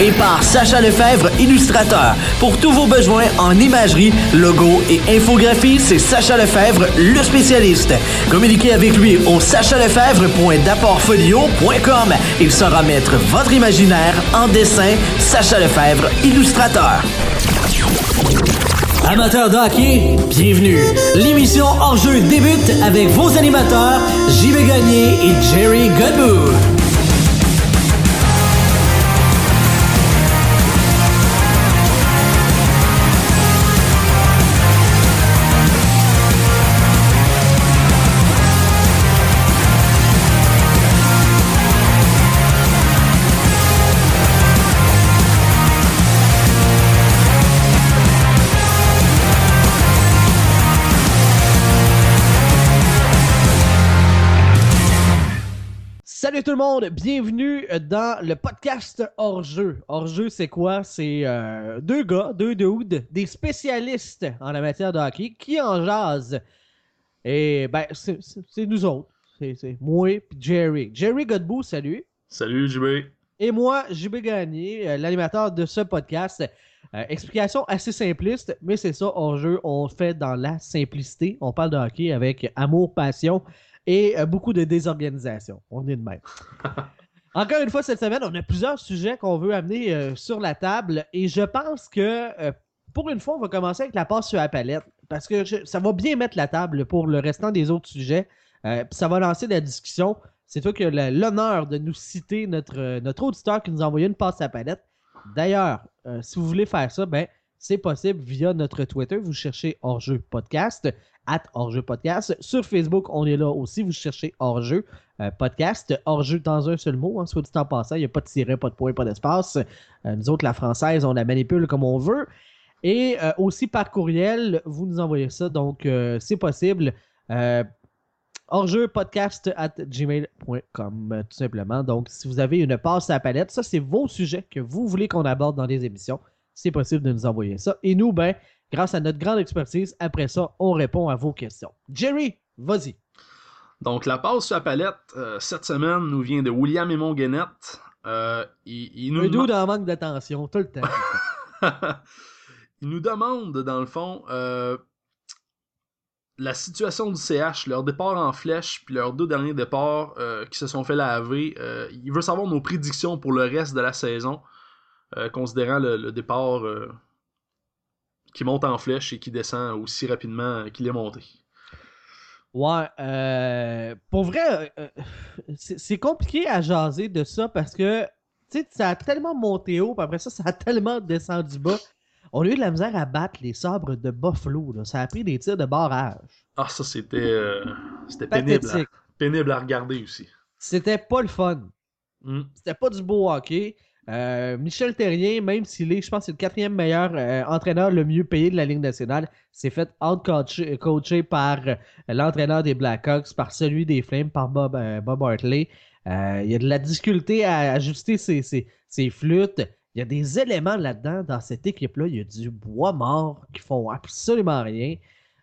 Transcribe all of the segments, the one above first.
et par Sacha Lefebvre, illustrateur. Pour tous vos besoins en imagerie, logo et infographie, c'est Sacha Lefebvre, le spécialiste. Communiquez avec lui au sachalefebvre.d'apportfolio.com. Il saura mettre votre imaginaire en dessin. Sacha Lefebvre, illustrateur. Amateurs de bienvenue. L'émission Hors-jeu débute avec vos animateurs, JB Gagné et Jerry Godbout. Monde, bienvenue dans le podcast Hors-jeu. Hors-jeu, c'est quoi? C'est euh, deux gars, deux dudes, des spécialistes en la matière de hockey qui en jasent. Et ben, c'est- nous autres. C'est moi et Jerry. Jerry Godbout, salut. Salut JB. Et moi, JB Gagné, euh, l'animateur de ce podcast. Euh, explication assez simpliste, mais c'est ça, hors-jeu, on fait dans la simplicité. On parle de hockey avec amour, passion et euh, beaucoup de désorganisation. On est de même. Encore une fois, cette semaine, on a plusieurs sujets qu'on veut amener euh, sur la table et je pense que euh, pour une fois, on va commencer avec la passe sur la palette parce que je- ça va bien mettre la table pour le restant des autres sujets. Ça va lancer la discussion. C'est toi qui as l'honneur de nous citer notre, notre auditeur qui nous a envoyé une passe à palette. D'ailleurs, si vous voulez faire ça, ben, c'est possible via notre Twitter. Vous cherchez Hors-jeu podcast, at Hors-jeu podcast. Sur Facebook, on est là aussi. Vous cherchez Hors-jeu euh, podcast. Hors-jeu dans un seul mot, hein, soit dit en passant. Il n'y a pas de tiret, pas de point, pas d'espace. Euh, nous autres, la française, on la manipule comme on veut. Et euh, aussi par courriel, vous nous envoyez ça. Donc, c'est possible. Hors-jeu podcast at gmail.com, tout simplement. Donc, si vous avez une passe à la palette, ça, c'est vos sujets que vous voulez qu'on aborde dans les émissions. C'est possible de nous envoyer ça. Et nous, ben, grâce à notre grande expertise, après ça, on répond à vos questions. Jerry, vas-y. Donc la passe sur la palette euh, cette semaine nous vient de William et Guénette. Euh, il, il nous Un doux en manque d'attention, tout le temps. il nous demande dans le fond euh, la situation du CH, leur départ en flèche, puis leurs deux derniers départs euh, qui se sont fait laver. Il veut savoir nos prédictions pour le reste de la saison, euh, considérant le, le départ euh, qui monte en flèche et qui descend aussi rapidement qu'il est monté. Ouais, euh, pour vrai, euh, c'est compliqué à jaser de ça parce que, tu sais, ça a tellement monté haut, puis après ça, ça a tellement descendu bas. On a eu de la misère à battre les sabres de Buffalo. Là. Ça a pris des tirs de barrage. Ah, ça c'était euh, c'était pénible, à- Pathétique. pénible à regarder aussi. C'était pas le fun. Hmm. C'était pas du beau hockey. Euh, Michel Terrien, même s'il est, je pense, le quatrième meilleur euh, entraîneur le mieux payé de la Ligue nationale, s'est fait out-coacher coaché par euh, l'entraîneur des Blackhawks, par celui des Flames, par Bob, euh, Bob Hartley. Euh, il y a de la difficulté à ajuster ses, ses- ses flûtes. Il y a des éléments là-dedans, dans cette équipe-là. Il y a du bois mort qui font absolument rien.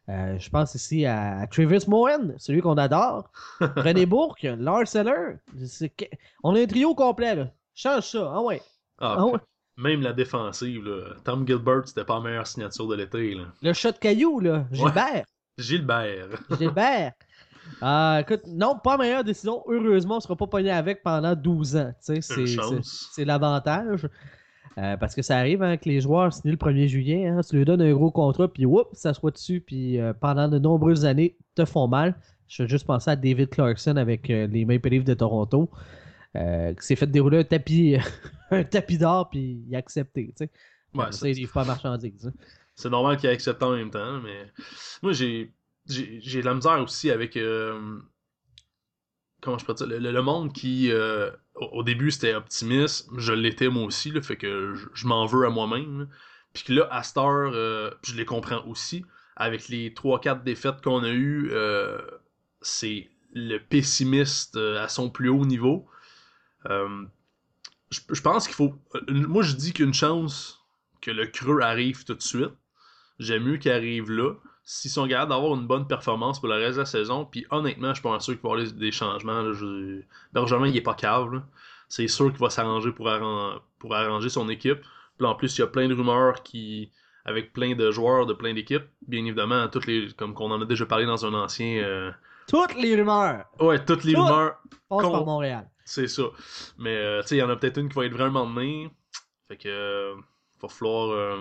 Euh, je pense ici à, à Travis Moen, celui qu'on adore. René Bourque, Lars Eller. On a un trio complet, là. Change ça, ah ouais. Ah, Ah ouais. Même la défensive, là. Tom Gilbert, c'était pas la meilleure signature de l'été. là. Le chat de caillou, là. Gilbert. Gilbert. Gilbert. Ah, écoute, non, pas meilleure décision. Heureusement, on sera pas pogné avec pendant 12 ans. C'est- c'est l'avantage. Euh, parce que ça arrive hein, que les joueurs signent le 1er juillet, hein, tu lui donnes un gros contrat, puis whoop, ça soit dessus, puis euh, pendant de nombreuses années, te font mal. Je veux juste penser à David Clarkson avec euh, les Maple Leafs de Toronto, euh, qui s'est fait dérouler un tapis, un tapis d'or, puis il a accepté. tu sais. Ouais, ça, ça- il pas hein. C'est normal qu'il accepte en même temps, mais moi j'ai j'ai j'ai de la misère aussi avec euh, comment je peux dire le, le- monde qui euh, au, début c'était optimiste, je l'étais moi aussi, là, fait que je, je m'en veux à moi-même. Puis que là à cette heure, euh, je les comprends aussi avec les 3-4 défaites qu'on a eues, c'est le pessimiste à son plus haut niveau. Je, je pense qu'il faut. Moi, je dis qu'une chance que le creux arrive tout de suite. J'aime mieux qu'il arrive là s'ils sont capables d'avoir une bonne performance pour le reste de la saison, puis honnêtement, je suis pas sûr qu'il va y avoir des changements. Bergevin, il est pas cave. C'est sûr qu'il va s'arranger pour, arranger son équipe. En plus, il y a plein de rumeurs qui avec plein de joueurs de plein d'équipes. Bien évidemment, toutes les comme qu'on en a déjà parlé dans un ancien. Euh, toutes les rumeurs! Ouais, toutes les rumeurs. Passe par Montréal. C'est ça. Mais euh, tu sais, il y en a peut-être une qui va être vraiment demain. Fait que. Euh, va falloir.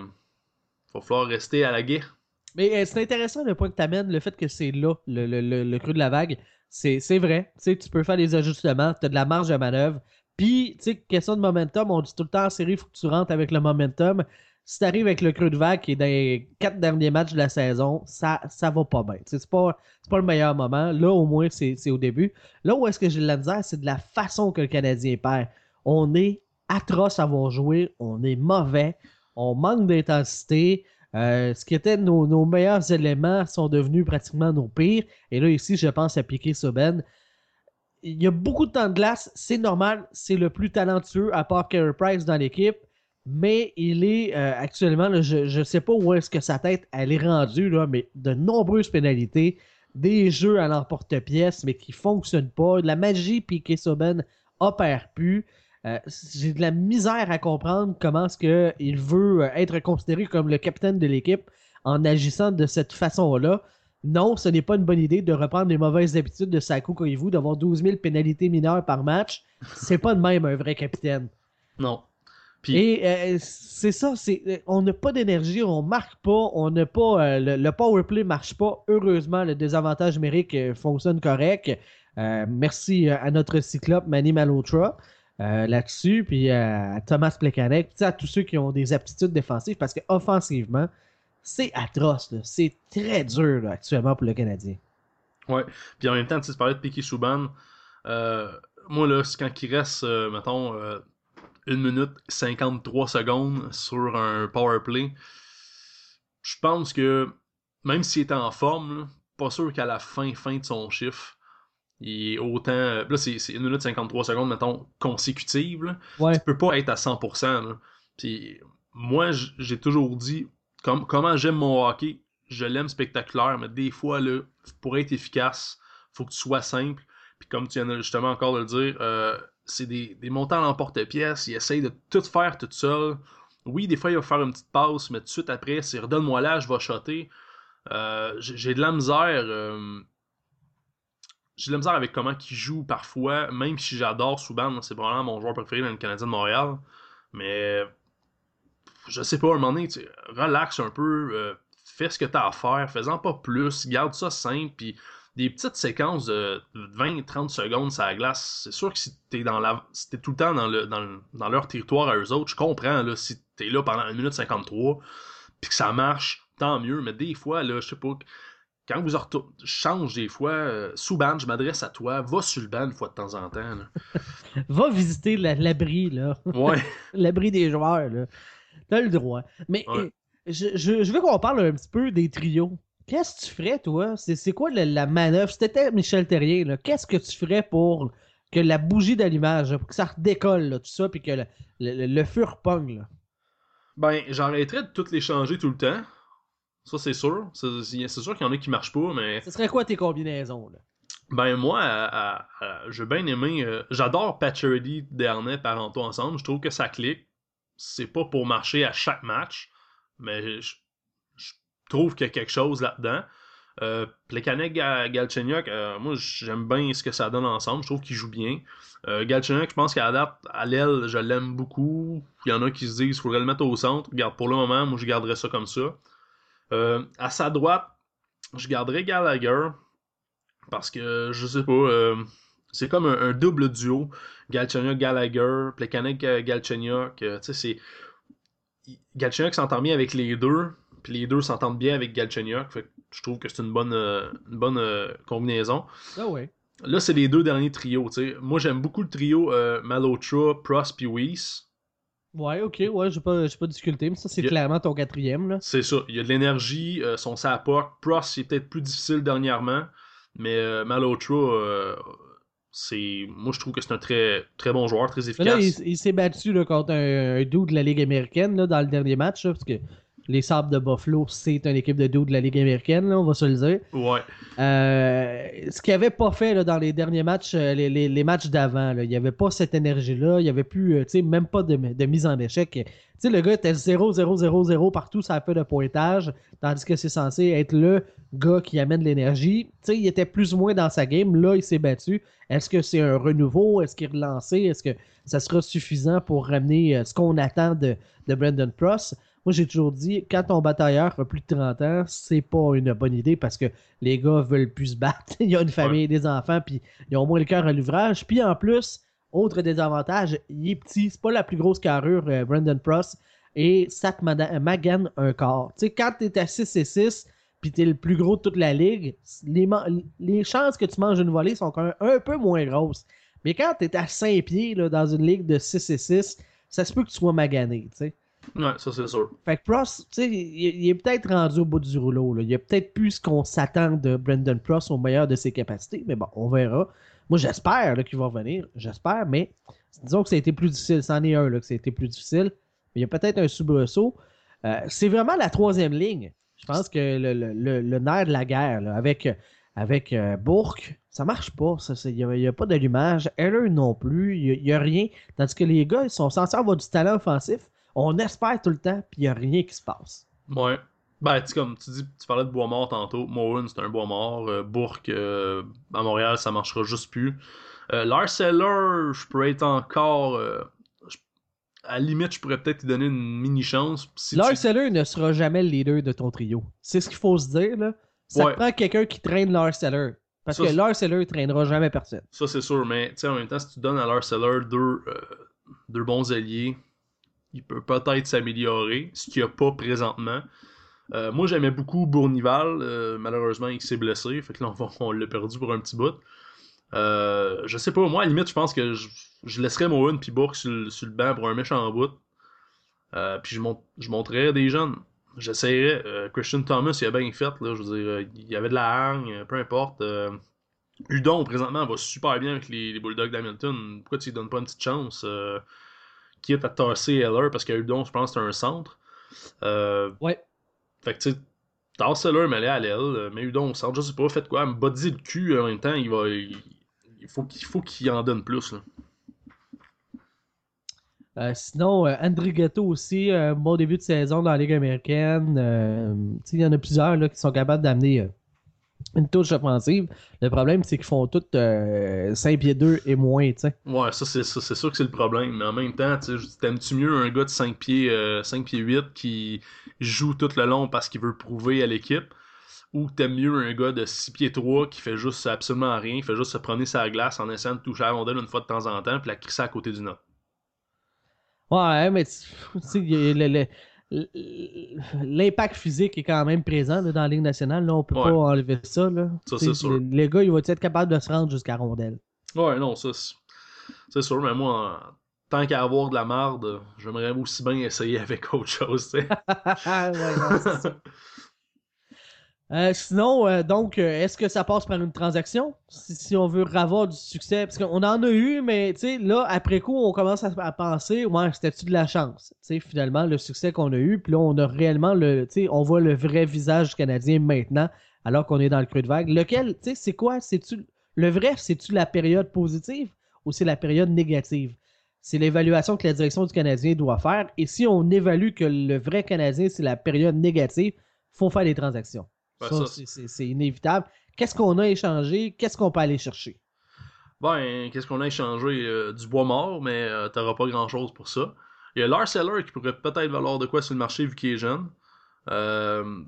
va falloir rester à la guerre. Mais euh, c'est intéressant le point que tu amènes, le fait que c'est là, le, le, le, creux de la vague. C'est vrai. Tu peux faire des ajustements, tu as de la marge de manœuvre. Puis, tu question de momentum, on dit tout le temps en série, il avec le momentum. Si tu arrives avec le creux de vague est dans les quatre derniers matchs de la saison, ça, ça va pas bien. C'est pas, pas le meilleur moment. Là, au moins, c'est au début. Là où est-ce que j'ai de la misère, c'est de la façon que le Canadien perd. On est atroce à voir jouer, on est mauvais, on manque d'intensité. Euh, ce qui était nos, meilleurs éléments sont devenus pratiquement nos pires. Et là, ici, je pense à Piqué Soben. Il y a beaucoup de temps de glace, c'est normal, c'est le plus talentueux à part Carey Price dans l'équipe, mais il est euh, actuellement, je ne sais pas où est-ce que sa tête elle est rendue, là, mais de nombreuses pénalités, des jeux à l'emporte-pièce, mais qui ne fonctionnent pas. De la magie, Piqué Soben opère plus. Euh, j'ai de la misère à comprendre comment est-ce qu'il veut euh, être considéré comme le capitaine de l'équipe en agissant de cette façon-là. Non, ce n'est pas une bonne idée de reprendre les mauvaises habitudes de Saku vous d'avoir 12 000 pénalités mineures par match. C'est pas de même un vrai capitaine. Non. Et euh, c'est ça, c'est on n'a pas d'énergie, on marque pas, on n'a pas le, le, power play marche pas. Heureusement, le désavantage numérique fonctionne correct. merci à notre cyclope Manny Malotra. Euh, là-dessus, puis à Thomas Plekanec, puis à tous ceux qui ont des aptitudes défensives, parce qu'offensivement, c'est atroce. C'est très dur actuellement pour le Canadien. Ouais, puis en même temps, tu parlais de Piquet Souban. Euh, moi, là, quand il reste, euh, mettons, 1 minute 53 secondes sur un power play, je pense que même s'il était en forme, pas sûr qu'à la fin, fin de son chiffre, il est autant. Là, c'est 1 minute 53 secondes, mettons, consécutive. Là. Ouais. Tu peux pas être à 100%. Puis moi, j'ai toujours dit comment j'aime mon hockey. Je l'aime spectaculaire, mais des fois, là, pour être efficace, faut que tu sois simple. Puis comme tu viens justement encore de le dire, euh, c'est des, des montants en porte-pièce. Il essaye de tout faire tout seul. Oui, des fois, il va faire une petite passe, mais tout de suite après, c'est redonne-moi là, je vais shotter. Euh, j'ai de la misère. Euh, j'ai de la misère avec comment il joue parfois, même si j'adore Souban, c'est probablement mon joueur préféré dans le Canadien de Montréal. Mais je sais pas, à un moment donné, relaxe un peu, euh, fais ce que t'as à faire, fais-en pas plus, garde ça simple, puis des petites séquences de 20-30 secondes sur la glace, c'est sûr que si t'es dans la si t'es tout le temps dans, le, dans, leur territoire à eux autres, je comprends, là, si t'es là pendant 1 minute 53, puis que ça marche, tant mieux, mais des fois, là, je sais pas, quand vous change des fois, euh, sous ban, je m'adresse à toi, va sur le ban une fois de temps en temps. va visiter l'abri, là. Ouais. l'abri des joueurs, là. T'as le droit. Mais je, je, veux qu'on parle un petit peu des trios. Qu'est-ce que tu ferais, toi? C'est quoi la, manœuvre? Si t'étais Michel Terrier, qu'est-ce que tu ferais pour que la bougie d'allumage, pour que ça redécolle, là, tout ça, puis que le, le, feu repogne, là? Ben, j'arrêterais de toutes les changer tout le temps. Ça, c'est sûr. C'est sûr qu'il y en a qui marchent pas, mais. Ce serait quoi tes combinaisons, là? Ben, moi, j'ai bien aimé. Euh, j'adore Patcherity dernier par Anto ensemble. Je trouve que ça clique. C'est pas pour marcher à chaque match, mais je, trouve qu'il y a quelque chose là-dedans. Euh, Plekanec Galchenyuk, euh, moi j'aime bien ce que ça donne ensemble. Je trouve qu'il joue bien. Euh, Galchenyuk, je pense qu'à date, à l'aile, je l'aime beaucoup. Il y en a qui se disent qu'il faudrait le mettre au centre. Regarde, pour le moment, moi je garderais ça comme ça. Euh, à sa droite, je garderai Gallagher parce que je sais pas, euh, c'est comme un, double duo. Galchenyuk Gallagher, Plekanec euh, Galchenyuk, tu sais c'est Galchenyuk s'entend bien avec les deux, puis les deux s'entendent bien avec Galchenyuk, je trouve que c'est une bonne une bonne combinaison. Ah ouais. Là, c'est les deux derniers trios. Moi, j'aime beaucoup le trio Malotra, Prost puis Weiss. Ouais, ok, ouais, j'ai pas, pas discuté, mais ça, c'est clairement ton quatrième. là. C'est ça. Il y a de l'énergie, euh, son sapoc. Prost, c'est peut-être plus difficile dernièrement, Mais euh, Malotra, euh, c'est. Moi, je trouve que c'est un très, très bon joueur, très efficace. là, il, il s'est battu là, contre un, un dude de la Ligue américaine là, dans le dernier match, là, parce que les Sabres de Buffalo, c'est une équipe de dude de la Ligue américaine, là, on va se le dire. Ouais. Euh, ce qu'il n'avait pas fait là, dans les derniers matchs, euh, les, les- les matchs d'avant, il n'y avait pas cette énergie-là, il n'y avait plus, euh, tu sais, même pas de, de mise en échec. Le gars était 0-0-0-0 partout, ça a fait de pointage, tandis que c'est censé être le gars qui amène l'énergie. Il était plus ou moins dans sa game, là, il s'est battu. Est-ce que c'est un renouveau? Est-ce qu'il est relancé? Est-ce que ça sera suffisant pour ramener ce qu'on attend de, de Brandon Pross? Moi, j'ai toujours dit, quand ton batailleur a plus de 30 ans, c'est pas une bonne idée parce que les gars veulent plus se battre. Ils ont une famille, des enfants, puis ils ont moins le cœur à l'ouvrage. Puis en plus, autre désavantage, il est petit, c'est pas la plus grosse carrure, euh, Brandon Pross, et ça te magane un corps. Tu sais, quand t'es à 6 et 6, puis t'es le plus gros de toute la ligue, les chances que tu manges une volée sont quand même un peu moins grosses. Mais quand t'es à 5 pieds là, dans une ligue de 6 et 6, ça se peut que tu sois magané, tu sais. Ouais, ça, c'est sûr. Fait que Pross, tu sais, il, est peut-être rendu au bout du rouleau. Là. Il a peut-être plus ce qu'on s'attend de Brandon Pross au meilleur de ses capacités, mais bon, on verra. Moi, j'espère qu'il va revenir. J'espère, mais disons que ça a été plus difficile. C'en est un là, que ça a été plus difficile. Mais il y a peut-être un soubresaut. Euh, c'est vraiment la troisième ligne. Je pense que le, le- le- nerf de la guerre, là, avec, avec euh, Bourque, ça marche pas. Il n'y a, a pas d'allumage. Heller non plus. Il n'y a, rien. Tandis que les gars, ils sont censés avoir du talent offensif. On espère tout le temps, puis il n'y a rien qui se passe. Ouais. Ben, tu, comme tu dis, tu parlais de bois mort tantôt. Moen, c'est un bois mort. Euh, Bourque, euh, à Montréal, ça marchera juste plus. Euh, je pourrais être encore. euh, je- à la limite, je pourrais peut-être lui donner une mini chance. Si tu- ne sera jamais le leader de ton trio. C'est ce qu'il faut se dire. Là. Ça Ouais. te prend quelqu'un qui traîne Lars Eller. Parce Ça, que c'est- Lars Eller ne traînera jamais personne. Ça, c'est sûr, mais en même temps, si tu donnes à Lars Eller deux, euh, deux bons alliés, il peut peut-être s'améliorer, ce qu'il n'y a pas présentement. Euh, moi, j'aimais beaucoup Bournival. euh, malheureusement, il s'est blessé. Fait que là, on, on l'a perdu pour un petit bout. Euh, je sais pas, moi, à la limite, je pense que je, je laisserais Moen puis Bourque sur, le- sur le banc pour un méchant bout. Euh, puis je, mont- je des jeunes. J'essayerais. Christian Thomas, il a bien fait. Là, je veux dire, il y avait de la hargne, peu importe. Udon, présentement, va super bien avec les, les Bulldogs d'Hamilton. Pourquoi tu lui donnes pas une petite chance Quitte à tasser Heller, parce que je pense que c'est un centre. Euh, Ouais. Fait que tu sais, tasse Heller, mais allez à l'aile. euh, Mais Udon au centre, je sais pas, faites quoi Me body le cul en même temps, il va. Il, il faut qu'il faut qu'il en donne plus. Là. Euh, sinon, euh, André Ghetto aussi, bon début de saison dans la Ligue américaine. Euh, tu sais, il y en a plusieurs là, qui sont capables d'amener euh, une touche offensive. Le problème, c'est qu'ils font tous 5 pieds 2 et moins. tu sais. Ouais, ça c'est ça, c'est sûr que c'est le problème. Mais en même temps, t'aimes-tu mieux un gars de 5 pieds, euh, 5 pieds 8 qui joue tout le long parce qu'il veut prouver à l'équipe? Ou t'aimes mieux un gars de 6 pieds 3 qui fait juste absolument rien, fait juste se promener sa glace en essayant de toucher à la rondelle une fois de temps en temps, puis la crisser à côté du net? Ouais, mais tu sais, le- l'impact physique est quand même présent là, dans la Ligue nationale. Là, on peut Ouais. pas enlever ça. Là. Ça, Tu sais, c'est sûr. Le, le gars, il va être capable de se rendre jusqu'à rondelle? Ouais, non, ça c'est- sûr, mais moi, tant qu'à avoir de la marde, j'aimerais aussi bien essayer avec autre chose. Ouais, non. Euh, sinon, euh, donc, euh, est-ce que ça passe par une transaction? Si, on veut avoir du succès, parce qu'on en a eu, mais tu sais, là, après coup, on commence à, penser, ouais, c'était-tu de la chance? Tu sais, finalement, le succès qu'on a eu, puis là, on a réellement le, on voit le vrai visage du Canadien maintenant, alors qu'on est dans le creux de vague. Lequel, tu sais, c'est quoi? C'est-tu, le vrai, c'est-tu la période positive ou c'est la période négative? C'est l'évaluation que la direction du Canadien doit faire. Et si on évalue que le vrai Canadien, c'est la période négative, faut faire des transactions. Ça, c'est- inévitable. Qu'est-ce qu'on a échangé? Qu'est-ce qu'on peut aller chercher? Ben, qu'est-ce qu'on a échangé? Euh, Du bois mort, mais euh, t'auras pas grand chose pour ça. Il y a Lars Eller qui pourrait peut-être valoir de quoi sur le marché vu qu'il est jeune. Euh,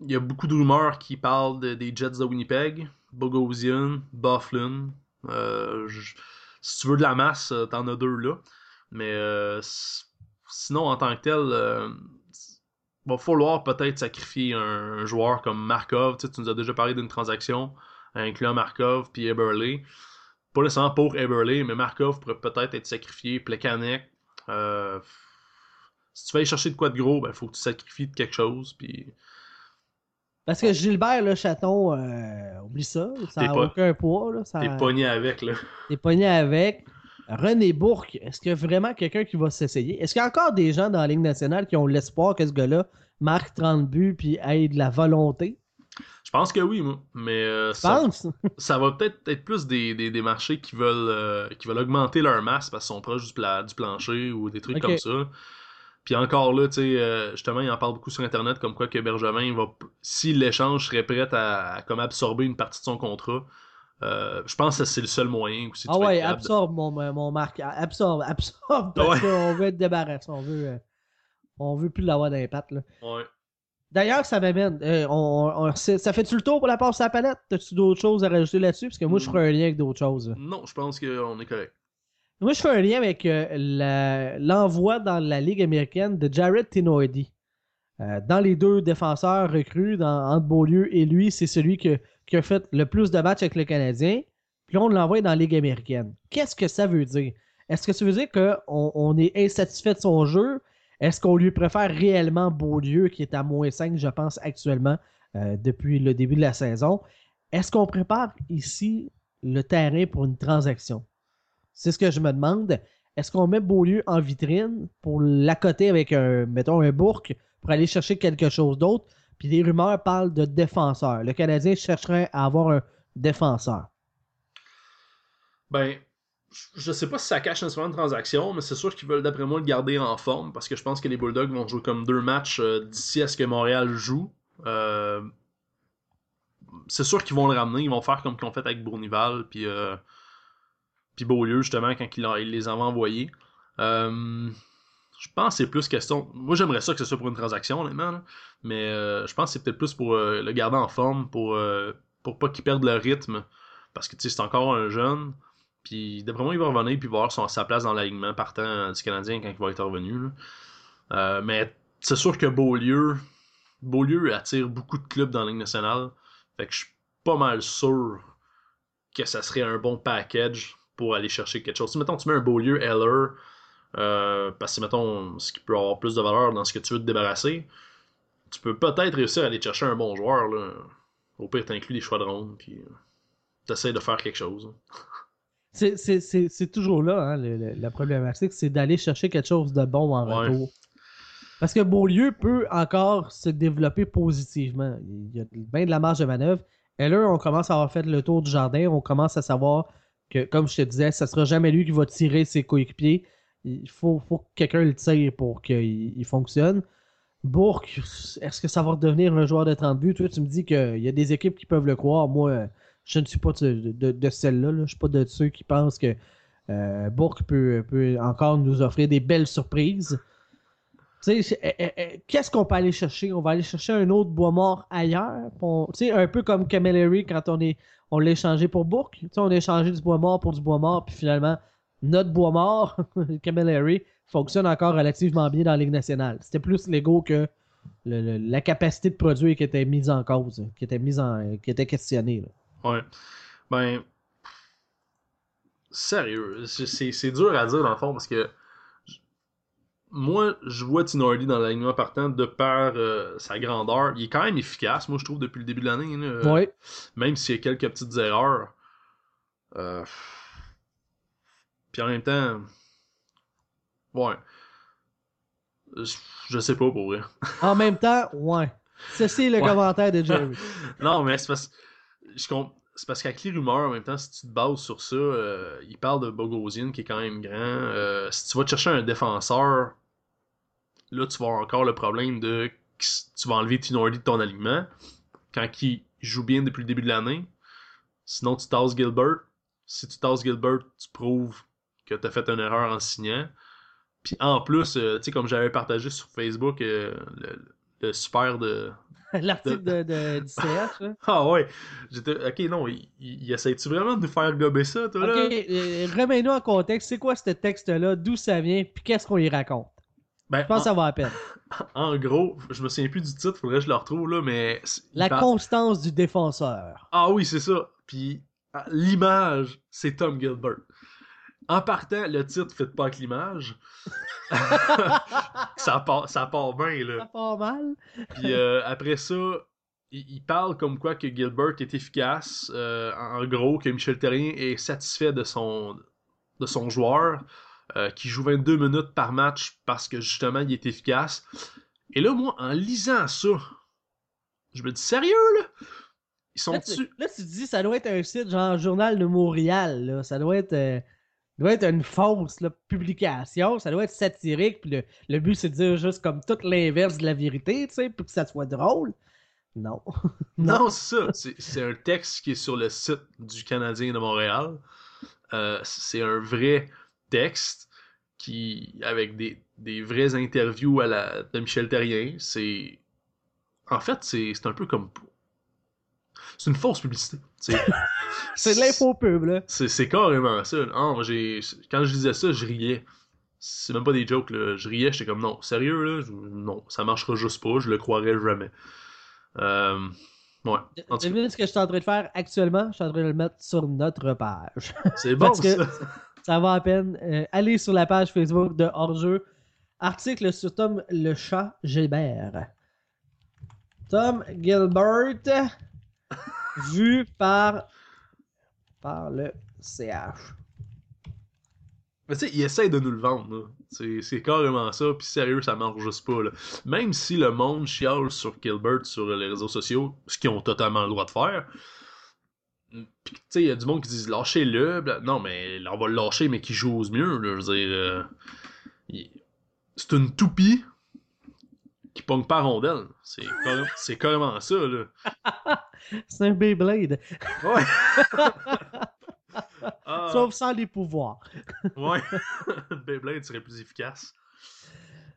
il y a beaucoup de rumeurs qui parlent de- des Jets de Winnipeg, Bogosian, Bufflin. Euh, je- si tu veux de la masse, t'en as deux là. Mais euh, sinon, en tant que tel, va falloir peut-être sacrifier un, un joueur comme Markov. Tu, sais, tu nous as déjà parlé d'une transaction incluant Markov puis Eberle. Pas nécessairement pour Eberle, mais Markov pourrait peut-être être sacrifié. Plekanec. Euh, si tu vas aller chercher de quoi de gros, ben faut que tu sacrifies de quelque chose. Puis Parce que Gilbert, le chaton, euh, oublie ça. Ça n'a aucun poids. Là, ça... T'es pogné avec, là. T'es pogné avec. René Bourque, est-ce qu'il y a vraiment quelqu'un qui va s'essayer? Est-ce qu'il y a encore des gens dans la Ligue nationale qui ont l'espoir que ce gars-là marque 30 buts puis ait de la volonté? Je pense que oui, moi. Mais euh, ça, ça, va peut-être être plus des, des, marchés qui veulent, euh, qui veulent augmenter leur masse parce qu'ils sont proches du, du plancher ou des trucs comme ça. Puis encore là, tu sais, euh, justement, il en parle beaucoup sur Internet comme quoi que Bergevin va, si l'échange serait prêt à, comme absorber une partie de son contrat, je pense que c'est le seul moyen. ah ouais, absorbe mon, mon marque. Absorbe, absorbe. Parce qu'on veut être débarrassé. On veut, on veut plus l'avoir d'impact. Ouais. D'ailleurs, ça m'amène. Euh, ça fait-tu le tour pour la passe à la palette? As-tu d'autres choses à rajouter là-dessus? Parce que moi, je ferai un lien avec d'autres choses. Non, je pense qu'on est correct. Moi, je fais un lien avec euh, l'envoi dans la Ligue américaine de Jared Tinoidi. Euh, dans les deux défenseurs recrues, dans, entre Beaulieu et lui, c'est celui qui a fait le plus de matchs avec le Canadien. Puis on l'envoie dans la Ligue américaine. Qu'est-ce que ça veut dire? Est-ce que ça veut dire qu'on on est insatisfait de son jeu? Est-ce qu'on lui préfère réellement Beaulieu, qui est à moins 5, je pense, actuellement, euh, depuis le début de la saison? Est-ce qu'on prépare ici le terrain pour une transaction? C'est ce que je me demande. Est-ce qu'on met Beaulieu en vitrine pour l'accoter avec un, mettons, un bourg pour aller chercher quelque chose d'autre? Puis les rumeurs parlent de défenseur. Le Canadien chercherait à avoir un défenseur. Ben, je sais pas si ça cache nécessairement une transaction, mais c'est sûr qu'ils veulent d'après moi le garder en forme parce que je pense que les Bulldogs vont jouer comme deux matchs euh, d'ici à ce que Montréal joue. Euh, c'est sûr qu'ils vont le ramener, ils vont faire comme qu'ils ont fait avec Bournival puis, euh, Beaulieu justement quand ils, les avaient envoyés. Je pense que c'est plus question. Moi j'aimerais ça que ce soit pour une transaction, honnêtement, mais je pense que c'est peut-être plus pour le garder en forme, pour, pour pas qu'il perde le rythme. Parce que c'est encore un jeune. Puis d'après moi, il va revenir puis voir sa place dans l'alignement partant du Canadien quand il va être revenu. Euh, mais c'est sûr que Beaulieu, Beaulieu attire beaucoup de clubs dans la Ligue nationale. Fait que je suis pas mal sûr que ça serait un bon package pour aller chercher quelque chose. Si mettons tu mets un Beaulieu Heller, euh, parce que mettons ce qui peut avoir plus de valeur dans ce que tu veux te débarrasser, tu peux peut-être réussir à aller chercher un bon joueur. Là. Au pire, t'inclus des choix de ronde, puis euh, t'essayes de faire quelque chose. C'est toujours là, hein, la problématique, c'est d'aller chercher quelque chose de bon en retour. Parce que Beaulieu peut encore se développer positivement. Il y a bien de la marge de manœuvre. Et là, on commence à avoir fait le tour du jardin. On commence à savoir que, comme je te disais, ce sera jamais lui qui va tirer ses coéquipiers. Il faut, faut que quelqu'un le tire pour qu'il fonctionne. Bourque, est-ce que ça va devenir un joueur de 30 buts? Toi, tu me dis qu'il y a des équipes qui peuvent le croire. Moi, je ne suis pas de, celle-là. Je ne suis pas de ceux qui pensent que euh, Bourque peut, encore nous offrir des belles surprises. Eh, eh, eh, qu'est-ce qu'on peut aller chercher? On va aller chercher un autre bois mort ailleurs? un peu comme Camilleri quand on on l'a échangé pour Bourque. on a échangé du bois mort pour du bois mort, puis finalement, notre bois mort, Camilleri, fonctionne encore relativement bien dans la Ligue nationale. C'était plus l'ego que la capacité de produire qui était mise en cause, qui était mise en, qui était questionnée. Ouais. Ben. Sérieux, c'est dur à dire dans le fond parce que moi, je vois Tinordi dans l'alignement partant de par euh, sa grandeur. Il est quand même efficace, moi, je trouve, depuis le début de l'année. Ouais. Même s'il y a quelques petites erreurs. Euh... Puis en même temps. Ouais. Je, sais pas pour vrai. en même temps, ouais. C'est le commentaire de Jerry. non, mais c'est parce c'est parce qu'avec les rumeurs, en même temps, si tu te bases sur ça, euh, il parle de Bogosian qui est quand même grand. Euh, si tu vas te chercher un défenseur, là, tu vas avoir encore le problème de tu vas enlever Tinordi de ton alignement quand il joue bien depuis le début de l'année. Sinon, tu tasses Gilbert. Si tu tasses Gilbert, tu prouves que tu as fait une erreur en signant. Puis en plus, euh, tu sais, comme j'avais partagé sur Facebook, le, le super de, L'article de... de, du CH. Ah ouais. Ok, non, il, il essaie-tu vraiment de nous faire gober ça, toi, là? Ok, euh, remets-nous en contexte. C'est quoi ce texte-là? D'où ça vient? Puis qu'est-ce qu'on y raconte? Ben, je pense que ça va à peine. En gros, je me souviens plus du titre, faudrait que je le retrouve, là, mais... La constance du défenseur. Ah oui, c'est ça. Puis l'image, c'est Tom Gilbert. En partant, le titre fait pas avec l'image. ça, part, ça part bien, là. Ça part mal. Puis euh, après ça, il, parle comme quoi que Gilbert est efficace. Euh, en gros, que Michel Terrien est satisfait de son, de son joueur, euh, qui joue 22 minutes par match parce que justement il est efficace. Et là, moi, en lisant ça, je me dis sérieux là? Ils sont là, tu, là, tu te dis, ça doit être un site genre Journal de Montréal, là. Ça doit être. Doit être une fausse publication, ça doit être satirique, puis le, le but c'est de dire juste comme tout l'inverse de la vérité, tu sais, pour que ça soit drôle. Non. non, c'est ça. C'est un texte qui est sur le site du Canadien de Montréal. Euh, c'est un vrai texte qui avec des, des vraies interviews à la, de Michel Terrien. C'est. En fait, c'est un peu comme. C'est une fausse publicité. c'est de l'info pub, là. C'est carrément ça. Ah, moi, Quand je disais ça, je riais. C'est même pas des jokes, là. Je riais, j'étais comme non, sérieux, là? Non, ça marchera juste pas, je le croirais jamais. Euh, ouais. ce que je suis en train de faire actuellement? Je suis en train de le mettre sur notre page. C'est bon, ça. ça va à peine. Euh, allez sur la page Facebook de Hors-jeu. Article sur Tom le chat Gilbert. Tom Gilbert, vu par, par le CH. Mais tu sais, il essaie de nous le vendre. C'est carrément ça. Puis sérieux, ça marche juste pas. Là. Même si le monde chiale sur Gilbert sur les réseaux sociaux, ce qu'ils ont totalement le droit de faire. Puis tu sais, il y a du monde qui dit lâchez-le. Non, mais on va le lâcher, mais qui joue mieux. Là. Je veux dire, euh, c'est une toupie qui pogne pas rondelle. C'est carrément, carrément ça. là. c'est un Beyblade. Ouais. Ah. Sauf sans les pouvoirs. ouais. Beyblade serait plus efficace.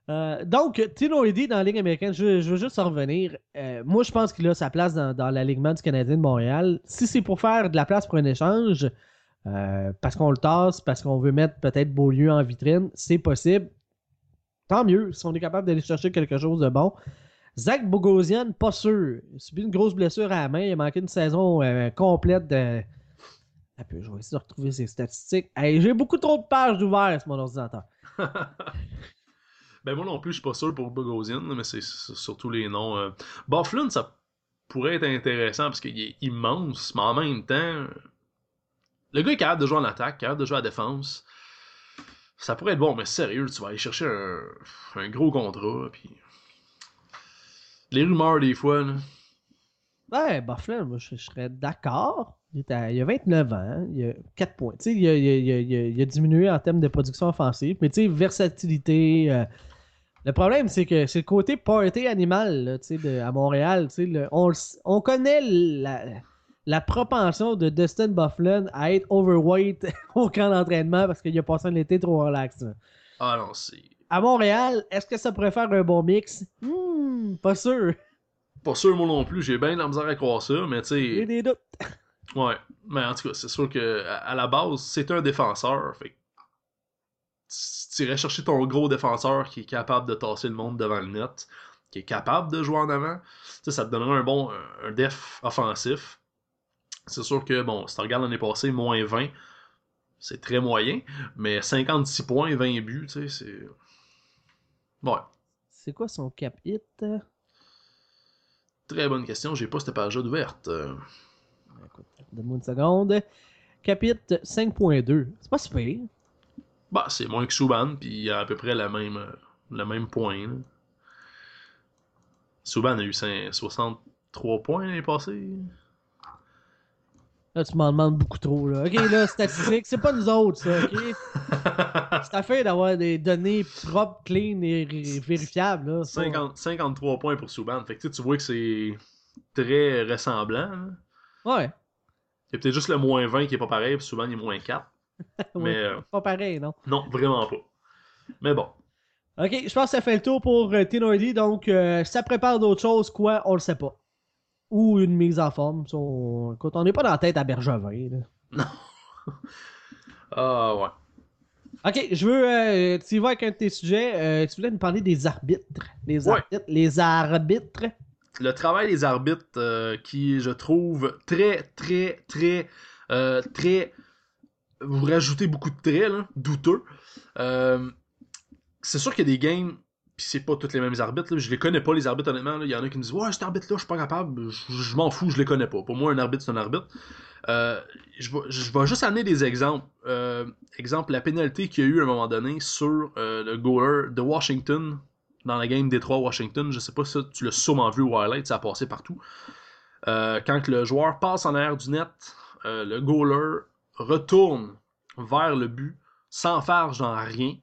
Euh, donc, Tino Eddy dans la Ligue américaine, je, veux juste en revenir. Euh, moi, je pense qu'il a sa place dans, dans l'alignement du Canadien de Montréal. Si c'est pour faire de la place pour un échange, euh, parce qu'on le tasse, parce qu'on veut mettre peut-être Beaulieu en vitrine, c'est possible. Tant mieux, si on est capable d'aller chercher quelque chose de bon. Zach Bogosian, pas sûr. Il a subi une grosse blessure à la main. Il a manqué une saison complète de je vais essayer de retrouver ces statistiques. j'ai beaucoup trop de pages d'ouvert sur mon ordinateur. ben moi non plus, je suis pas sûr pour Bogosian, mais c'est surtout les noms. Euh... Ça pourrait être intéressant parce qu'il est immense, mais en même temps, le gars est capable de jouer en attaque, capable de jouer à défense. Ça pourrait être bon, mais sérieux, tu vas aller chercher un, gros contrat, puis les rumeurs des fois. Là. Ouais, moi je serais d'accord. Il, a 29 ans, il a 4 points. Il a, il, a, diminué en termes de production offensive, mais tu sais, versatilité. Euh, le problème, c'est que c'est le côté party animal de, à Montréal. Le, on, on, connaît la, la, propension de Dustin Bufflin à être overweight au camp d'entraînement parce qu'il a passé un été trop relax. Ah non, c'est. À Montréal, est-ce que ça pourrait faire un bon mix? Hmm, pas sûr. Pas sûr, moi non plus. J'ai bien de la misère à croire ça, mais tu sais. J'ai des doutes. Ouais, mais en tout cas, c'est sûr que à la base, c'est un défenseur. Fait tu irais chercher ton gros défenseur qui est capable de tasser le monde devant le net, qui est capable de jouer en avant. ça te donnerait un bon un def offensif. C'est sûr que, bon, si tu regardes l'année passée, moins 20, c'est très moyen, mais 56 points, 20 buts, tu sais, c'est. Ouais. C'est quoi son cap hit? Très bonne question, j'ai pas cette page-là ouverte. Donne-moi une seconde. Capite 5.2. C'est pas super. Bah, c'est moins que Souban, puis il a à peu près la même, euh, le même point. Là. Souban a eu 63 points l'année passée. Là, tu m'en demandes beaucoup trop. Là. Ok, là, statistique, c'est pas nous autres, ça, ok? c'est affaire d'avoir des données propres, clean et vérifiables. Là, 50, 53 points pour Souban. Fait que tu vois que c'est très ressemblant. Ouais. Il y a peut-être juste le moins 20 qui est pas pareil, puis souvent il est moins 4. mais euh, Pas pareil, non? Non, vraiment pas. Mais bon. Ok, je pense que ça fait le tour pour euh, donc euh, ça prépare d'autres choses, quoi, on le sait pas. Ou une mise en forme. On... Écoute, on n'est pas dans la tête à Bergevin. Là. Non. Ah ouais. Ok, je veux. Euh, tu y vas avec un de tes sujets. tu voulais nous parler des arbitres. Les arbitres. Les arbitres le travail des arbitres euh, qui, je trouve, très, très, très, euh, très. Vous rajoutez beaucoup de traits, là, douteux. Euh, c'est sûr qu'il y a des games. C'est pas tous les mêmes arbitres. Là. Je les connais pas, les arbitres, honnêtement. Il y en a qui me disent Ouais, cet arbitre-là, je suis pas capable. Je, m'en fous, je les connais pas. Pour moi, un arbitre, c'est un arbitre. Euh, je, vais, juste amener des exemples. Euh, exemple, la pénalité qu'il y a eu à un moment donné sur euh, le goaler de Washington dans la game Détroit-Washington. Je sais pas si tu l'as sûrement vu au highlight, ça a passé partout. Quand le joueur passe en arrière du net, le goaler retourne vers le but sans faire genre rien,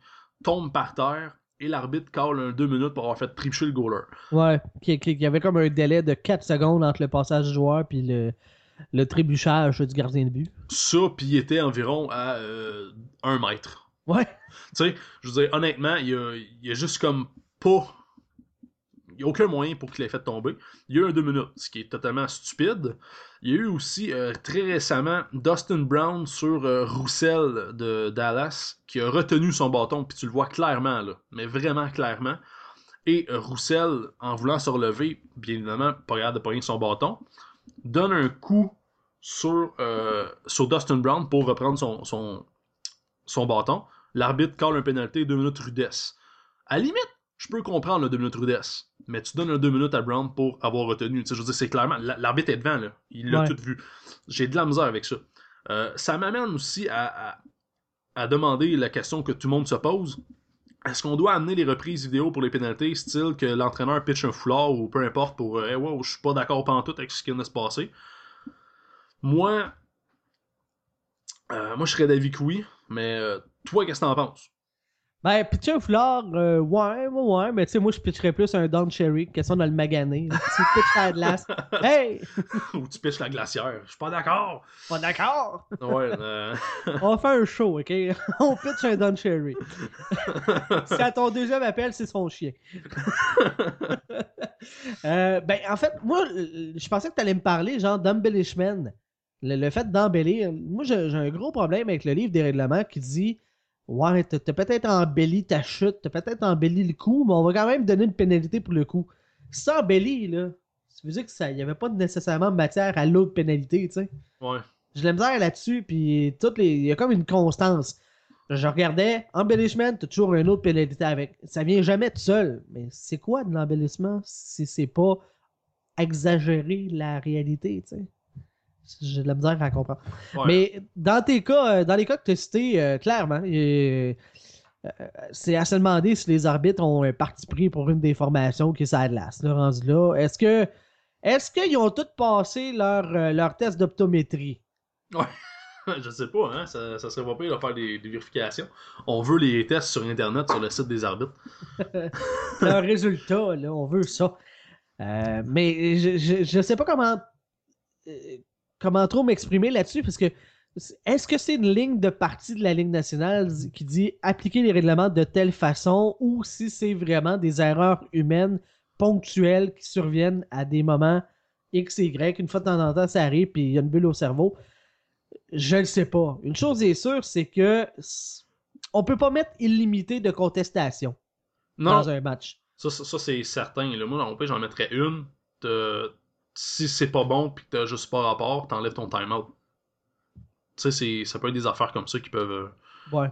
tombe par terre et l'arbitre cale un 2 minutes pour avoir fait tricher le goaler. Ouais, qu'il y avait comme un délai de 4 secondes entre le passage du joueur puis le, le trébuchage du gardien de but. Ça, puis il était environ à 1 euh, mètre. Ouais. Tu sais, je veux dire, honnêtement, il y a, il y a juste comme pas. N'y a aucun moyen pour qu'il ait fait tomber. Il y a eu un 2 minutes, ce qui est totalement stupide. Il y a eu aussi euh, très récemment Dustin Brown sur euh, Roussel de Dallas qui a retenu son bâton, puis tu le vois clairement, là, mais vraiment clairement. Et euh, Roussel, en voulant se relever, bien évidemment, pas capable de pogner son bâton, donne un coup sur, sur Dustin Brown pour reprendre son, son, son bâton. L'arbitre colle un pénalité, 2 minutes rudesse. À la limite, je peux comprendre le 2 minutes rudesse, mais tu donnes un 2 minutes à Brown pour avoir retenu. Tu sais, je veux dire, c'est clairement. L'arbitre est devant, là. Il l'a Ouais. tout vu. J'ai de la misère avec ça. Euh, ça m'amène aussi à, à, à demander la question que tout le monde se pose. Est-ce qu'on doit amener les reprises vidéo pour les pénalités, style que l'entraîneur pitch un foulard ou peu importe pour euh, hey, wow, je suis pas d'accord pantoute avec ce qui vient de se passer? Moi, euh, moi je serais d'avis que oui, mais euh, toi, qu'est-ce que t'en penses? Ben, pitcher un foulard, euh, ouais, ouais, ouais, mais tu sais, moi, je pitcherais plus un Don Cherry, question dans le magané. Tu pitches la glace. Hey! Ou tu pitches la glacière? Je suis pas d'accord! Pas d'accord? Ouais, euh, On va faire un show, ok? On pitch un Don Cherry. C'est à ton deuxième appel, c'est son chien. Euh, ben, en fait, moi, euh, je pensais que tu allais me parler, genre, d'embellishment. Le, le fait d'embellir. Moi, j'ai un gros problème avec le livre des règlements qui dit Ouais, t'as peut-être embelli ta chute, t'as peut-être embelli le coup, mais on va quand même donner une pénalité pour le coup. Si ça embellit, là, ça veut dire qu'il n'y avait pas nécessairement matière à l'autre pénalité, tu sais. ouais. J'ai la misère là-dessus, puis toutes les... il y a comme une constance. Je regardais, embellishment, t'as toujours une autre pénalité avec. Ça vient jamais tout seul. Mais c'est quoi de l'embellissement si c'est pas exagérer la réalité, tu sais? J'ai de la misère à comprendre. Ouais. Mais dans tes cas, euh, dans les cas que tu as cités, euh, clairement, euh, euh, c'est à se demander si les arbitres ont un parti pris pour une des formations qui ça glace, là, rendu là. Est-ce que est-ce qu'ils ont tous passé leur, euh, leur test d'optométrie? je sais pas, hein, ça, ça serait pas pire de faire des, des vérifications. On veut les tests sur Internet, sur le site des arbitres. Leur résultat, là, on veut ça. Mais je, je, je sais pas comment comment trop m'exprimer là-dessus parce que est-ce que c'est une ligne de partie de la Ligue nationale qui dit appliquer les règlements de telle façon ou si c'est vraiment des erreurs humaines ponctuelles qui surviennent à des moments X et Y, une fois de temps en temps ça arrive puis il y a une bulle au cerveau? Je ne sais pas. Une chose est sûre, c'est que on peut pas mettre illimité de contestation Non, dans un match. ça, ça, ça, c'est certain. Là. Moi, mon pays, j'en mettrais une. Te- Si c'est pas bon puis que t'as juste pas rapport, t'enlèves ton timeout. Tu sais, c'est- ça peut être des affaires comme ça qui peuvent. euh, Ouais.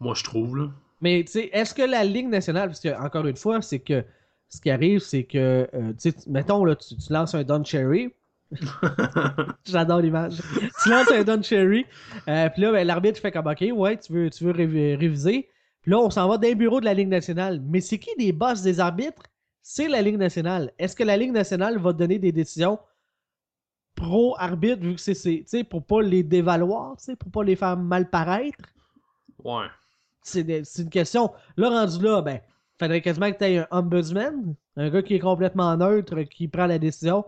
moi, je trouve, là. Mais tu sais, est-ce que la Ligue nationale, parce que encore une fois, c'est que ce qui arrive, c'est que, euh, tu sais, mettons, là, tu, tu lances un Don Cherry. J'adore l'image. tu lances un Don Cherry, euh, puis là, ben, l'arbitre fait comme, OK, ouais, tu veux, tu veux révi- réviser. Puis là, on s'en va dans les bureaux de la Ligue nationale. Mais c'est qui les boss des arbitres? C'est la Ligue nationale. Est-ce que la Ligue nationale va donner des décisions pro-arbitre, vu que c'est, pour pas les dévaloir, pour pas les faire mal paraître? ouais. c'est une question. Là, rendu là, ben, faudrait quasiment que tu aies un ombudsman, un gars qui est complètement neutre, qui prend la décision,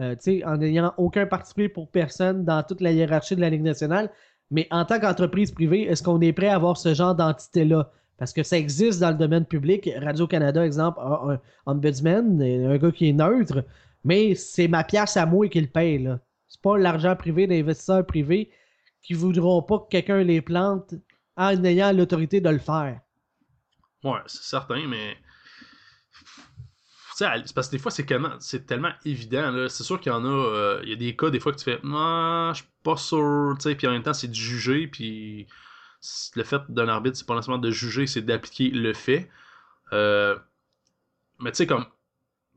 euh, tu sais, en n'ayant aucun parti pris pour personne dans toute la hiérarchie de la Ligue nationale. Mais en tant qu'entreprise privée, est-ce qu'on est prêt à avoir ce genre d'entité-là? Parce que ça existe dans le domaine public. Radio-Canada, exemple, a un ombudsman, un gars qui est neutre, mais c'est ma pièce à moi qui le paye. là. C'est pas l'argent privé d'investisseurs privés qui voudront pas que quelqu'un les plante en ayant l'autorité de le faire. Ouais, c'est certain, mais. Parce que des fois, c'est tellement, évident. C'est sûr qu'il y en a. euh, Il y a des cas, des fois, que tu fais. Non, je suis pas sûr. Puis en même temps, c'est de juger. Puis le fait d'un arbitre, c'est pas nécessairement de juger, c'est d'appliquer le fait. Euh, mais tu sais, comme,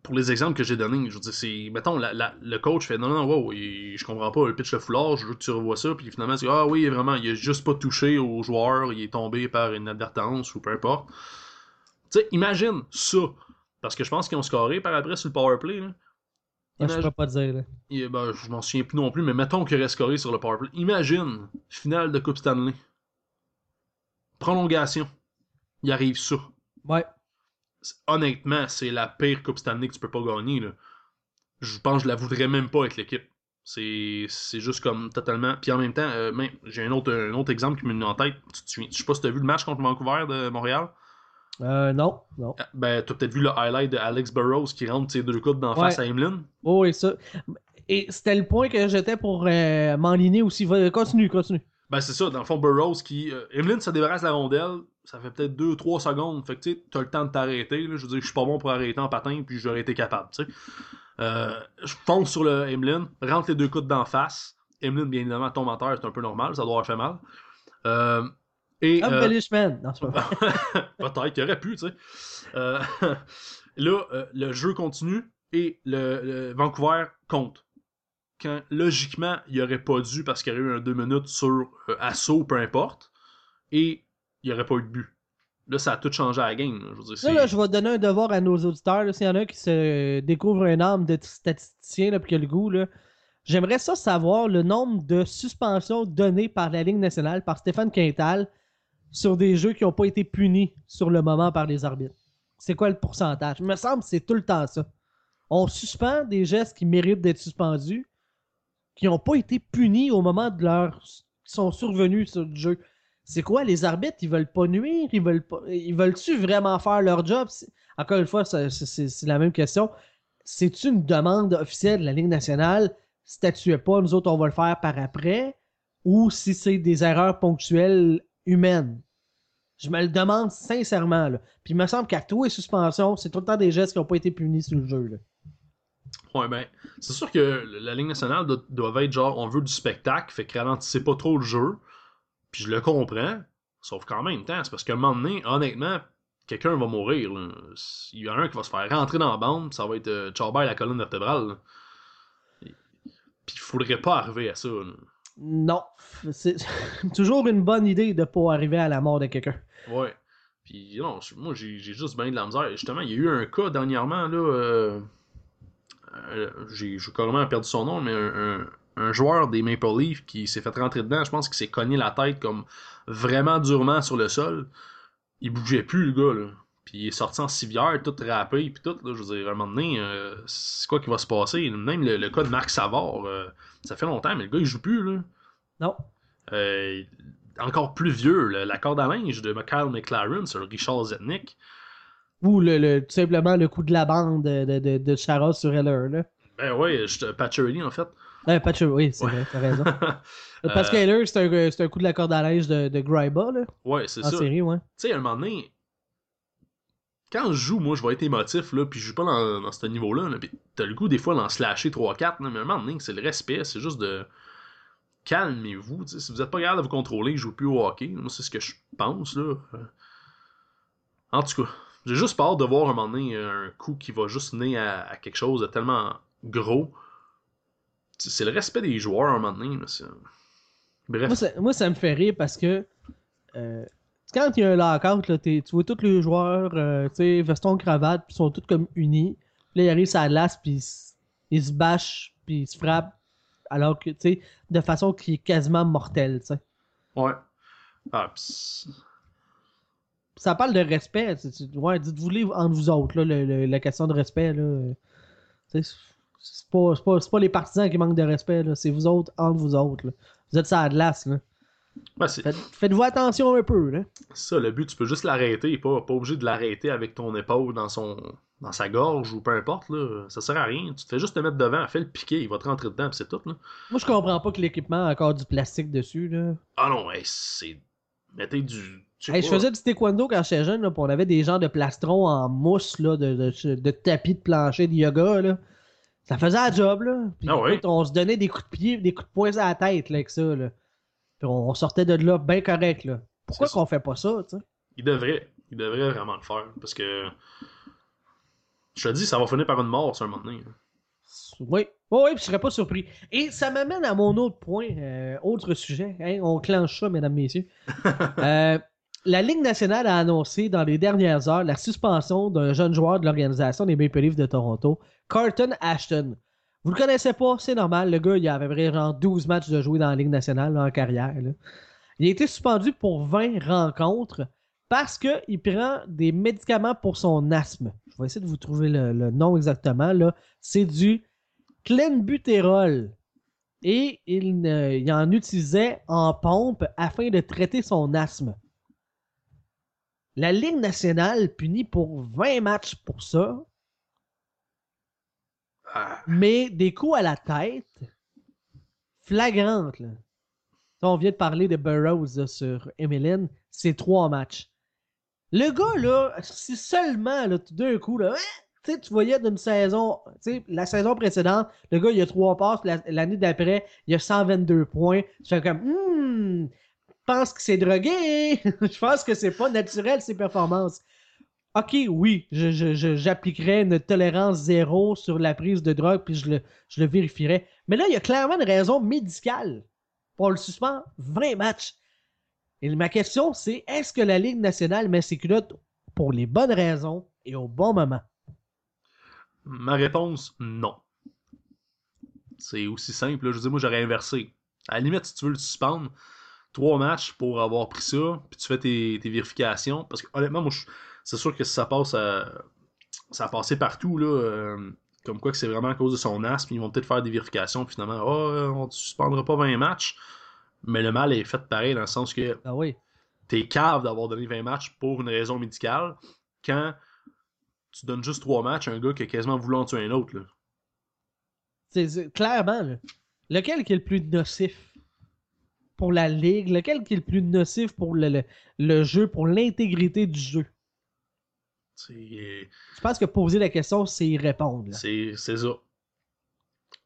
pour les exemples que j'ai donnés, je veux dire, c'est, mettons, la, la- le coach fait non, non, wow, il- je comprends pas, le pitch le foulard, je veux que tu revois ça, puis finalement, c'est ah oui, vraiment, il a juste pas touché au joueur, il est tombé par une advertence ou peu importe. Tu sais, imagine ça, parce que je pense qu'ils ont scoré par après sur le powerplay, là. Ah, je Imagine- peux pas dire. Là. et, ben, je m'en souviens plus non plus, mais mettons qu'il aurait scoré sur le powerplay. Imagine, finale de Coupe Stanley. Prolongation. Il arrive ça. Ouais. Honnêtement, c'est la pire Coupe Stanley que tu peux pas gagner. Là. Je pense que je la voudrais même pas avec l'équipe. C'est c'est juste comme totalement. Puis en même temps, euh, même, j'ai un autre, un autre exemple qui me vient en tête. Tu souviens- Je sais pas si t'as vu le match contre Vancouver de Montréal? Euh, non, non. Ah, Ben, t'as peut-être vu le highlight de Alex Burrows qui rentre ses deux coudes d'en Ouais. face à Emeline. Oh, et ça. Et c'était le point que j'étais pour euh, m'enligner aussi. Continue, continue. Ben, c'est ça, dans le fond, Burroughs qui. Euh, Emeline se débarrasse de la rondelle, ça fait peut-être 2-3 secondes. Fait que tu sais, t'as le temps de t'arrêter. Je veux dire, je suis pas bon pour arrêter en patin, puis j'aurais été capable, tu sais. Euh, je fonce sur le Emeline, rentre les deux coudes d'en face. Emeline, bien évidemment, tombe en terre, c'est un peu normal, ça doit avoir fait mal. Euh, et. euh. Non, c'est pas. Peut-être qu'il aurait pu, tu sais. Euh, là, euh, le jeu continue et le, le Vancouver compte. Quand logiquement, il aurait pas dû parce qu'il y aurait eu un 2 minutes sur euh, assaut, peu importe, et il n'y aurait pas eu de but. Là, ça a tout changé à la game. là. Je veux dire, Là, je vais donner un devoir à nos auditeurs. là. S'il y en a qui se découvre un arme de statisticien là, puis qui a le goût, là, j'aimerais ça savoir le nombre de suspensions données par la Ligue nationale, par Stéphane Quintal, sur des jeux qui n'ont pas été punis sur le moment par les arbitres. C'est quoi le pourcentage? Il me semble que c'est tout le temps ça. On suspend des gestes qui méritent d'être suspendus, qui n'ont pas été punis au moment de leur. qui sont survenus sur le jeu. C'est quoi, les arbitres, ils veulent pas nuire, ils veulent pas. Ils veulent-tu vraiment faire leur job? C'est- Encore une fois, c'est c'est- c'est la même question. C'est-tu une demande officielle de la Ligue nationale? Statuez pas, nous autres, on va le faire par après. Ou si c'est des erreurs ponctuelles humaines? Je me le demande sincèrement. Là. Puis il me semble qu'à tous les suspensions, c'est tout le temps des gestes qui n'ont pas été punis sur le jeu. Ouais, ben, c'est sûr que la Ligue nationale doit, doit être genre, on veut du spectacle, fait que ralentissez pas trop le jeu. Puis je le comprends, sauf qu'en même temps, c'est parce qu'à un moment donné, honnêtement, quelqu'un va mourir. là. Il y en a un qui va se faire rentrer dans la bande, ça va être euh, Charbel la colonne vertébrale. là. Puis il faudrait pas arriver à ça. là. Non. C'est toujours une bonne idée de pas arriver à la mort de quelqu'un. Ouais. Puis non, moi j'ai juste bien de la misère. Justement, il y a eu un cas dernièrement, là. euh, j'ai j'ai carrément perdu son nom, mais un, un- un joueur des Maple Leafs qui s'est fait rentrer dedans, je pense qu'il s'est cogné la tête comme vraiment durement sur le sol. Il bougeait plus, le gars, là. Puis il est sorti en civière, tout râpé, puis tout, là. Je veux dire, à un moment donné, euh, c'est quoi qui va se passer? Même le, le cas de Marc Savard, euh, ça fait longtemps, mais le gars, il joue plus, là. Non. Euh, encore plus vieux, la corde à linge de Kyle McLaren sur Richard Zetnik. Ou le, le- tout simplement le coup de la bande de, de, de, Chara sur Heller. Là. Ben ouais, je- Pacioretty en fait. Euh, pas de cheveux, oui, c'est Ouais. vrai, t'as raison. Parce que Heller, c'est un, c'est un coup de la corde à linge de, de Gryba, là, ouais, c'est en ça. Tu série, ouais. sais, à un moment donné, quand je joue, moi, je vais être émotif, là, puis je joue pas dans, dans ce niveau-là, là, puis t'as le goût des fois d'en slasher 3-4, là, mais à un moment donné, c'est le respect, c'est juste de calmez-vous, tu si vous êtes pas capable de vous contrôler, jouez plus au hockey, moi, c'est ce que je pense, là. Euh, En tout cas, j'ai juste peur de voir un moment donné un coup qui va juste mener à, à quelque chose de tellement gros. C'est le respect des joueurs à un moment donné, là, Bref. Moi ça, moi, ça me fait rire parce que euh, quand il y a un lockout, là, tu vois tous les joueurs, euh, tu sais, veston, cravate, puis ils sont tous comme unis. Puis là, ils arrivent sur la glace, puis ils, se bâchent, puis ils se frappent, alors que, tu sais, de façon qui est quasiment mortelle, tu sais. Ouais. Ah, pis- Ça parle de respect. Ouais, dites-vous les entre vous autres, là, le- le- la question de respect, là. C'est pas, c'est pas, c'est pas les partisans qui manquent de respect, là. C'est vous autres entre vous autres, là. Vous êtes sur la glace, là. Ouais, c'est Faites- Faites-vous attention un peu, là. ça, le but, tu peux juste l'arrêter, pas, pas obligé de l'arrêter avec ton épaule dans son dans sa gorge ou peu importe, là. Ça sert à rien. Tu te fais juste te mettre devant, fais le piquer, il va te rentrer dedans, pis c'est tout, là. Moi, je comprends pas que l'équipement a encore du plastique dessus, là. Ah non, hey, c'est. Mettez du. Hey, je faisais du taekwondo quand j'étais jeune, là, pis on avait des genres de plastrons en mousse, là, de, de, de tapis de plancher de yoga, là. Ça faisait la job, là. Puis, Ah on se donnait des coups de pied, des coups de poing à la tête, là, avec ça, là. Puis on, on sortait de là bien correct, là. Pourquoi qu'on fait pas ça, tu sais? Il devrait. Il devrait vraiment le faire. Parce que. Je te dis, ça va finir par une mort, sur un moment donné. Oui. oui, puis je serais pas surpris. Et ça m'amène à mon autre point, euh, autre sujet. Hein, on clenche ça, mesdames, messieurs. Euh, la Ligue nationale a annoncé dans les dernières heures la suspension d'un jeune joueur de l'organisation des Maple Leafs de Toronto, Carton Ashton. Vous le connaissez pas, c'est normal. Le gars, il avait vrai genre 12 matchs de jouer dans la Ligue nationale en carrière. Il a été suspendu pour 20 rencontres parce qu'il prend des médicaments pour son asthme. Je vais essayer de vous trouver le, nom exactement. C'est du clenbutérol. Et il en utilisait en pompe afin de traiter son asthme. La Ligue nationale punit pour 20 matchs pour ça. Ah. Mais des coups à la tête, flagrantes. Là. On vient de parler de Burroughs sur Emmeline, c'est trois matchs. Le gars, là, si seulement, là, d'un coup, là, hein, tu voyais d'une saison, la saison précédente, le gars, il a trois passes, l'année d'après, il a 122 points. Tu fais comme, hmm, pense que c'est drogué. je pense que c'est pas naturel, ses performances. Ok, oui, j'appliquerais une tolérance zéro sur la prise de drogue, puis je le, je le vérifierais. Mais là, il y a clairement une raison médicale pour le suspendre 20 matchs. Et ma question, c'est est-ce que la Ligue nationale met ses culottes pour les bonnes raisons et au bon moment? Ma réponse, non. C'est aussi simple. Je dis, moi, j'aurais inversé. À la limite, si tu veux le suspendre, trois matchs pour avoir pris ça, puis tu fais tes, vérifications. Parce que honnêtement, moi, c'est sûr que ça passe à. Ça a passé partout, là. Euh, comme quoi que c'est vraiment à cause de son asthme. Ils vont peut-être faire des vérifications, puis finalement, oh, on ne suspendra pas 20 matchs. Mais le mal est fait pareil, dans le sens que ah oui. t'es cave d'avoir donné 20 matchs pour une raison médicale, quand tu donnes juste 3 matchs à un gars qui a quasiment voulu en tuer un autre. C'est clairement, lequel qui est le plus nocif? Pour la ligue, lequel qui est le plus nocif pour le, le, jeu, pour l'intégrité du jeu? Je pense que poser la question, c'est y répondre. C'est ça.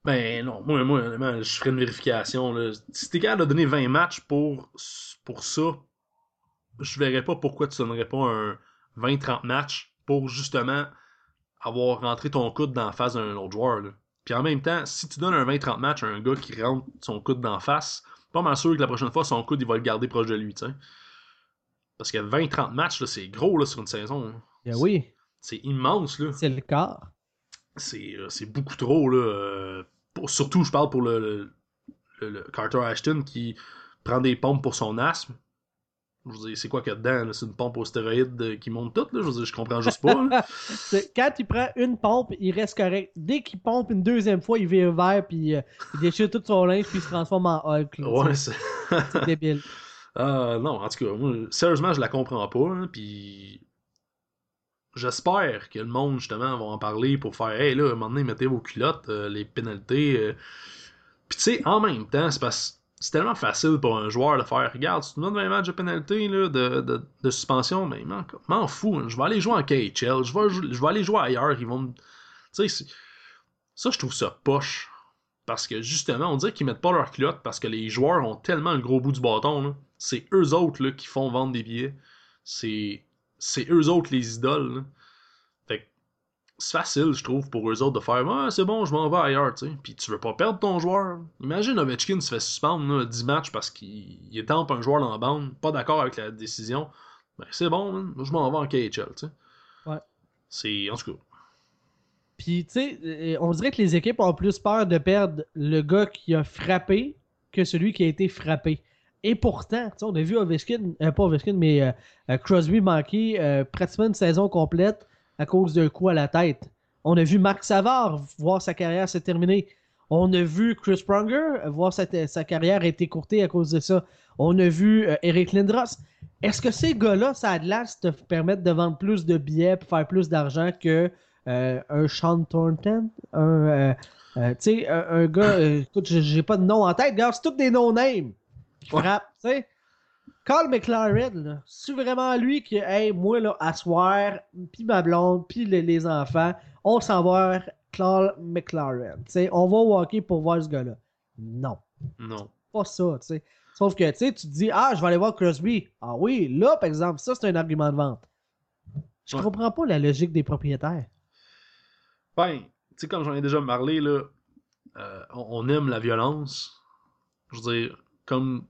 Ben non, moi, moi je ferais une vérification. Là. Si t'es capable de donner 20 matchs pour, pour ça, je verrais pas pourquoi tu donnerais pas un 20-30 matchs pour justement avoir rentré ton coude dans la face d'un autre joueur. Puis en même temps, si tu donnes un 20-30 matchs à un gars qui rentre son coude dans la face, pas mal sûr que la prochaine fois, son coude, il va le garder proche de lui. Parce que 20-30 matchs, c'est gros là, sur une saison. Ben oui. C'est immense, là. C'est le quart. Euh, c'est beaucoup trop, là. Euh, surtout, je parle pour le, le, Carter Ashton qui prend des pompes pour son asthme. Je veux dire, c'est quoi qu'il y a dedans? C'est une pompe aux stéroïdes euh, qui monte toute, là? Je veux dire, je comprends juste pas. Quand il prend une pompe, il reste correct. Dès qu'il pompe une deuxième fois, il vire vert, puis il déchire tout son linge, puis il se transforme en Hulk. ouais, c'est... débile. Ah non, en tout cas, moi, sérieusement, je la comprends pas, hein, puis j'espère que le monde, justement, va en parler pour faire Hey, là, à un moment donné, mettez vos culottes, euh, les pénalités. Euh. Puis, tu sais, en même temps, c'est parce c'est tellement facile pour un joueur de faire Regarde, si tu me donnes 20 matchs de pénalité de, de, de, suspension, mais m'en fous. Je vais aller jouer en KHL, je vais, aller jouer ailleurs. Ils vont Tu ça, je trouve ça poche. Parce que justement, on dirait qu'ils mettent pas leurs culottes parce que les joueurs ont tellement le gros bout du bâton. C'est eux autres qui font vendre des billets. C'est eux autres les idoles. C'est facile, je trouve, pour eux autres de faire Ah, c'est bon, je m'en vais ailleurs, tu sais. Puis tu veux pas perdre ton joueur. Imagine Ovechkin se fait suspendre 10 matchs parce qu'il est tempe un joueur dans la bande, pas d'accord avec la décision. Ben, c'est bon, je m'en vais en KHL, tu sais. Ouais. C'est. En tout cas. Puis, tu sais, euh, on dirait que les équipes ont plus peur de perdre le gars qui a frappé que celui qui a été frappé. Et pourtant, on a vu Ovechkin, euh, pas Ovechkin, mais euh, euh, Crosby manquer pratiquement une saison complète à cause d'un coup à la tête. On a vu Marc Savard voir sa carrière se terminer. On a vu Chris Pronger voir sa, carrière être écourtée à cause de ça. On a vu Eric Lindros. Est-ce que ces gars-là, ça a de l'as te permettre de vendre plus de billets pour faire plus d'argent que un Sean Thornton? Un, sais, un, gars, écoute, j'ai pas de nom en tête. Regarde, c'est tous des no-names tu sais. Carl McLaren, c'est vraiment lui qui, hey, moi, là, à soir, puis ma blonde, puis les, enfants, on s'en va Carl McLaren. on va walker pour voir ce gars-là. Non. Non. Pas ça, tu sais. Sauf que, tu sais, tu te dis, ah, je vais aller voir Crosby. Ah oui, là, par exemple, ça, c'est un argument de vente. Je Ouais. comprends pas la logique des propriétaires. Ben, tu sais, comme j'en ai déjà parlé, là, euh, on aime la violence. Je veux dire, comme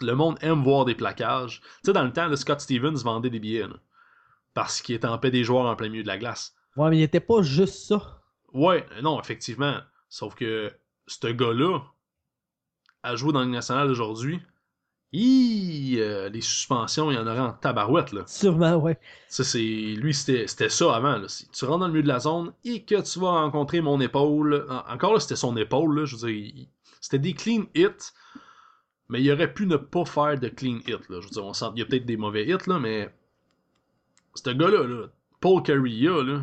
le monde aime voir des plaquages. Tu sais, dans le temps, de Scott Stevens vendait des billets, là, parce qu'il était en paix des joueurs en plein milieu de la glace. Ouais, mais il était pas juste ça. Ouais, non, effectivement. Sauf que ce gars-là, à jouer dans nationale d'aujourd'hui, hi, euh, les suspensions, il y en aurait en tabarouette, là. Sûrement, ouais. Ça, c'est. Lui, c'était ça avant. Là. Si tu rentres dans le milieu de la zone et que tu vas rencontrer mon épaule. en- Encore là, c'était son épaule. Là, je veux dire, c'était des clean hits. Mais il aurait pu ne pas faire de clean hit. Là. Je veux dire, on sent, il y a peut-être des mauvais hits, là, mais. Ce gars-là, là, Paul Carrillo, là,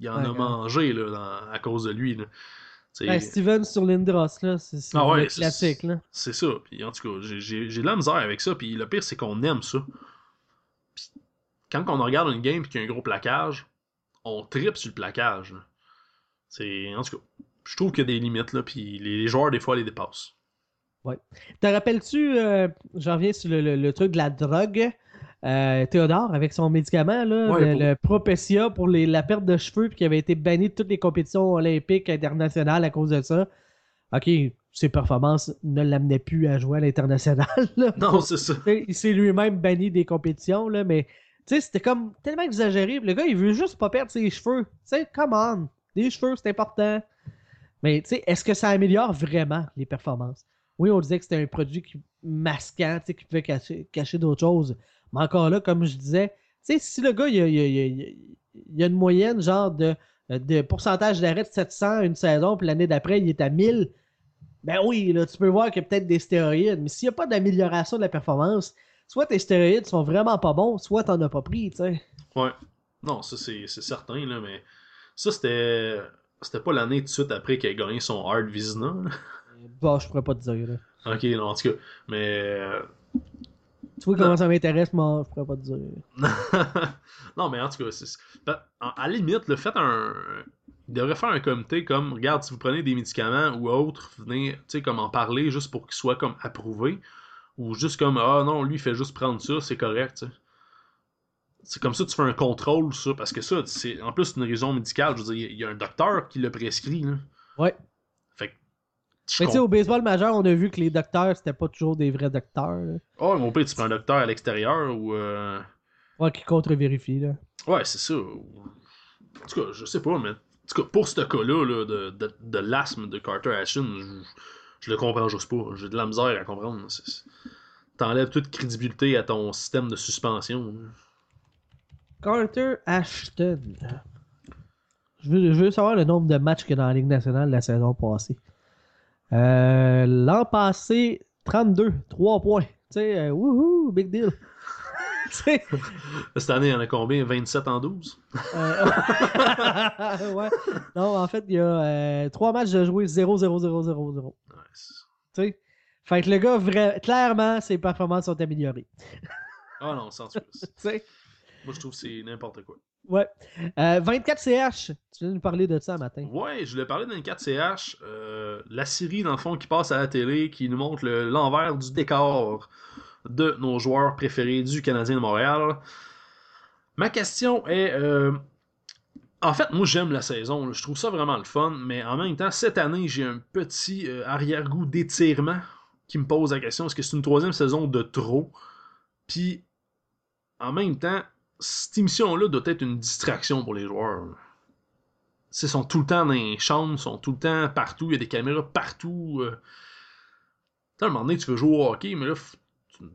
il en Ouais, a ouais. mangé là, dans- à cause de lui. Là. Ben, Steven sur Lindros, là, c'est Ah ouais, classique, là. C'est ça. Puis en tout cas, j'ai- de la misère avec ça. Puis le pire, c'est qu'on aime ça. Puis quand on regarde une game et qu'il y a un gros plaquage, on tripe sur le plaquage. C'est en tout cas, je trouve qu'il y a des limites là. Puis les joueurs des fois les dépassent. Te rappelles-tu, euh, j'en reviens sur le, le- le truc de la drogue, euh, Théodore avec son médicament, là, Ouais, le, pour- le Propecia pour les- la perte de cheveux, puis qui avait été banni de toutes les compétitions olympiques internationales à cause de ça. Ok, ses performances ne l'amenaient plus à jouer à l'international. Non, c'est ça. Il s'est lui-même banni des compétitions, là, mais c'était comme tellement exagéré. Le gars, il veut juste pas perdre ses cheveux. Tu sais, come on. Des cheveux, c'est important. Mais tu sais, est-ce que ça améliore vraiment les performances? Oui, on disait que c'était un produit qui, masquant, qui pouvait cacher, d'autres choses. Mais encore là, comme je disais, si le gars, il a, il a- une moyenne, genre, de, pourcentage d'arrêt de 700 une saison, puis l'année d'après, il est à 1000, ben oui, là, tu peux voir qu'il y a peut-être des stéroïdes. Mais s'il n'y a pas d'amélioration de la performance, soit tes stéroïdes sont vraiment pas bons, soit t'en as pas pris, tu sais. Ouais. Non, ça c'est certain là, mais ça c'était c'était pas l'année tout de suite après qu'il a gagné son Hard Vizina. Bah, je pourrais pas te dire, là. Ok, non, en tout cas, mais euh, Tu vois comment ça m'intéresse, moi, je pourrais pas te dire. non, mais en tout cas, ben, en- à la limite, le fait un. Il devrait faire un comité comme, regarde, si vous prenez des médicaments ou autres, venez, tu sais, comme en parler juste pour qu'ils soient comme approuvés. Ou juste comme, ah non, lui, il fait juste prendre ça, c'est correct, tu sais. C'est comme ça que tu fais un contrôle, ça, parce que ça, c'est en plus une raison médicale. Je veux dire, il y a un docteur qui le prescrit, là. Ouais. Mais tu sais, au baseball majeur, on a vu que les docteurs, c'était pas toujours des vrais docteurs, là. Oh, mon père, tu prends un docteur à l'extérieur ou. euh, Ouais, qui contre-vérifient, là. Ouais, c'est ça. En tout cas, je sais pas, mais. En tout cas, pour ce cas-là, là, de, de, de l'asthme de Carter Ashton, je, je le comprends juste pas. J'ai de la misère à comprendre. T'enlèves toute crédibilité à ton système de suspension. là. Carter Ashton. Je veux, je veux savoir le nombre de matchs qu'il y a dans la Ligue nationale la saison passée. Euh, L'an passé, 32, 3 points. Tu sais, euh, wouhou, big deal. Cette année, il y en a combien? 27 en 12 euh, ouais. Non, en fait, il y a 3 matchs de jouer 0-0-0-0-0. Ouais, c'est- Tu sais, fait que le gars, clairement, ses performances sont améliorées. Ah non, sans sais, Moi, je trouve que c'est n'importe quoi. Ouais. Euh, 24 CH, tu viens de nous parler de ça matin. Ouais, je voulais parler d'un 4CH. euh, la série, dans le fond, qui passe à la télé, qui nous montre le- l'envers du décor de nos joueurs préférés du Canadien de Montréal. Ma question est. euh, en fait, moi, j'aime la saison. Je trouve ça vraiment le fun. Mais en même temps, cette année, j'ai un petit euh, arrière-goût d'étirement qui me pose la question est-ce que c'est une troisième saison de trop? Puis, en même temps, cette émission-là doit être une distraction pour les joueurs. Ils sont tout le temps dans les chambres, ils sont tout le temps partout, il y a des caméras partout. euh. À un moment donné, tu veux jouer au hockey, mais là,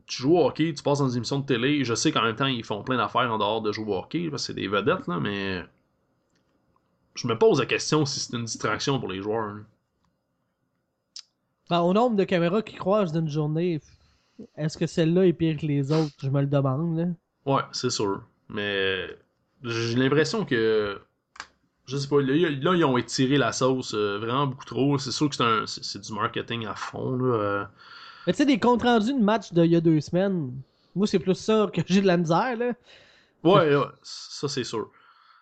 tu, joues au hockey, tu passes dans une émission de télé. Je sais qu'en même temps, ils font plein d'affaires en dehors de jouer au hockey, parce que c'est des vedettes, là, mais. Je me pose la question si c'est une distraction pour les joueurs. là. Ben, au nombre de caméras qui croisent d'une journée, est-ce que celle-là est pire que les autres? Je me le demande. Là. Ouais, c'est sûr. Mais j'ai l'impression que. Je sais pas, là, ils ont étiré la sauce euh, vraiment beaucoup trop. C'est sûr que c'est un- c'est c'est du marketing à fond. Là. euh. Mais tu sais, des comptes rendus de match d'il y a deux semaines, moi, c'est plus ça que j'ai de la misère. Là. Ouais, ouais, ça c'est sûr.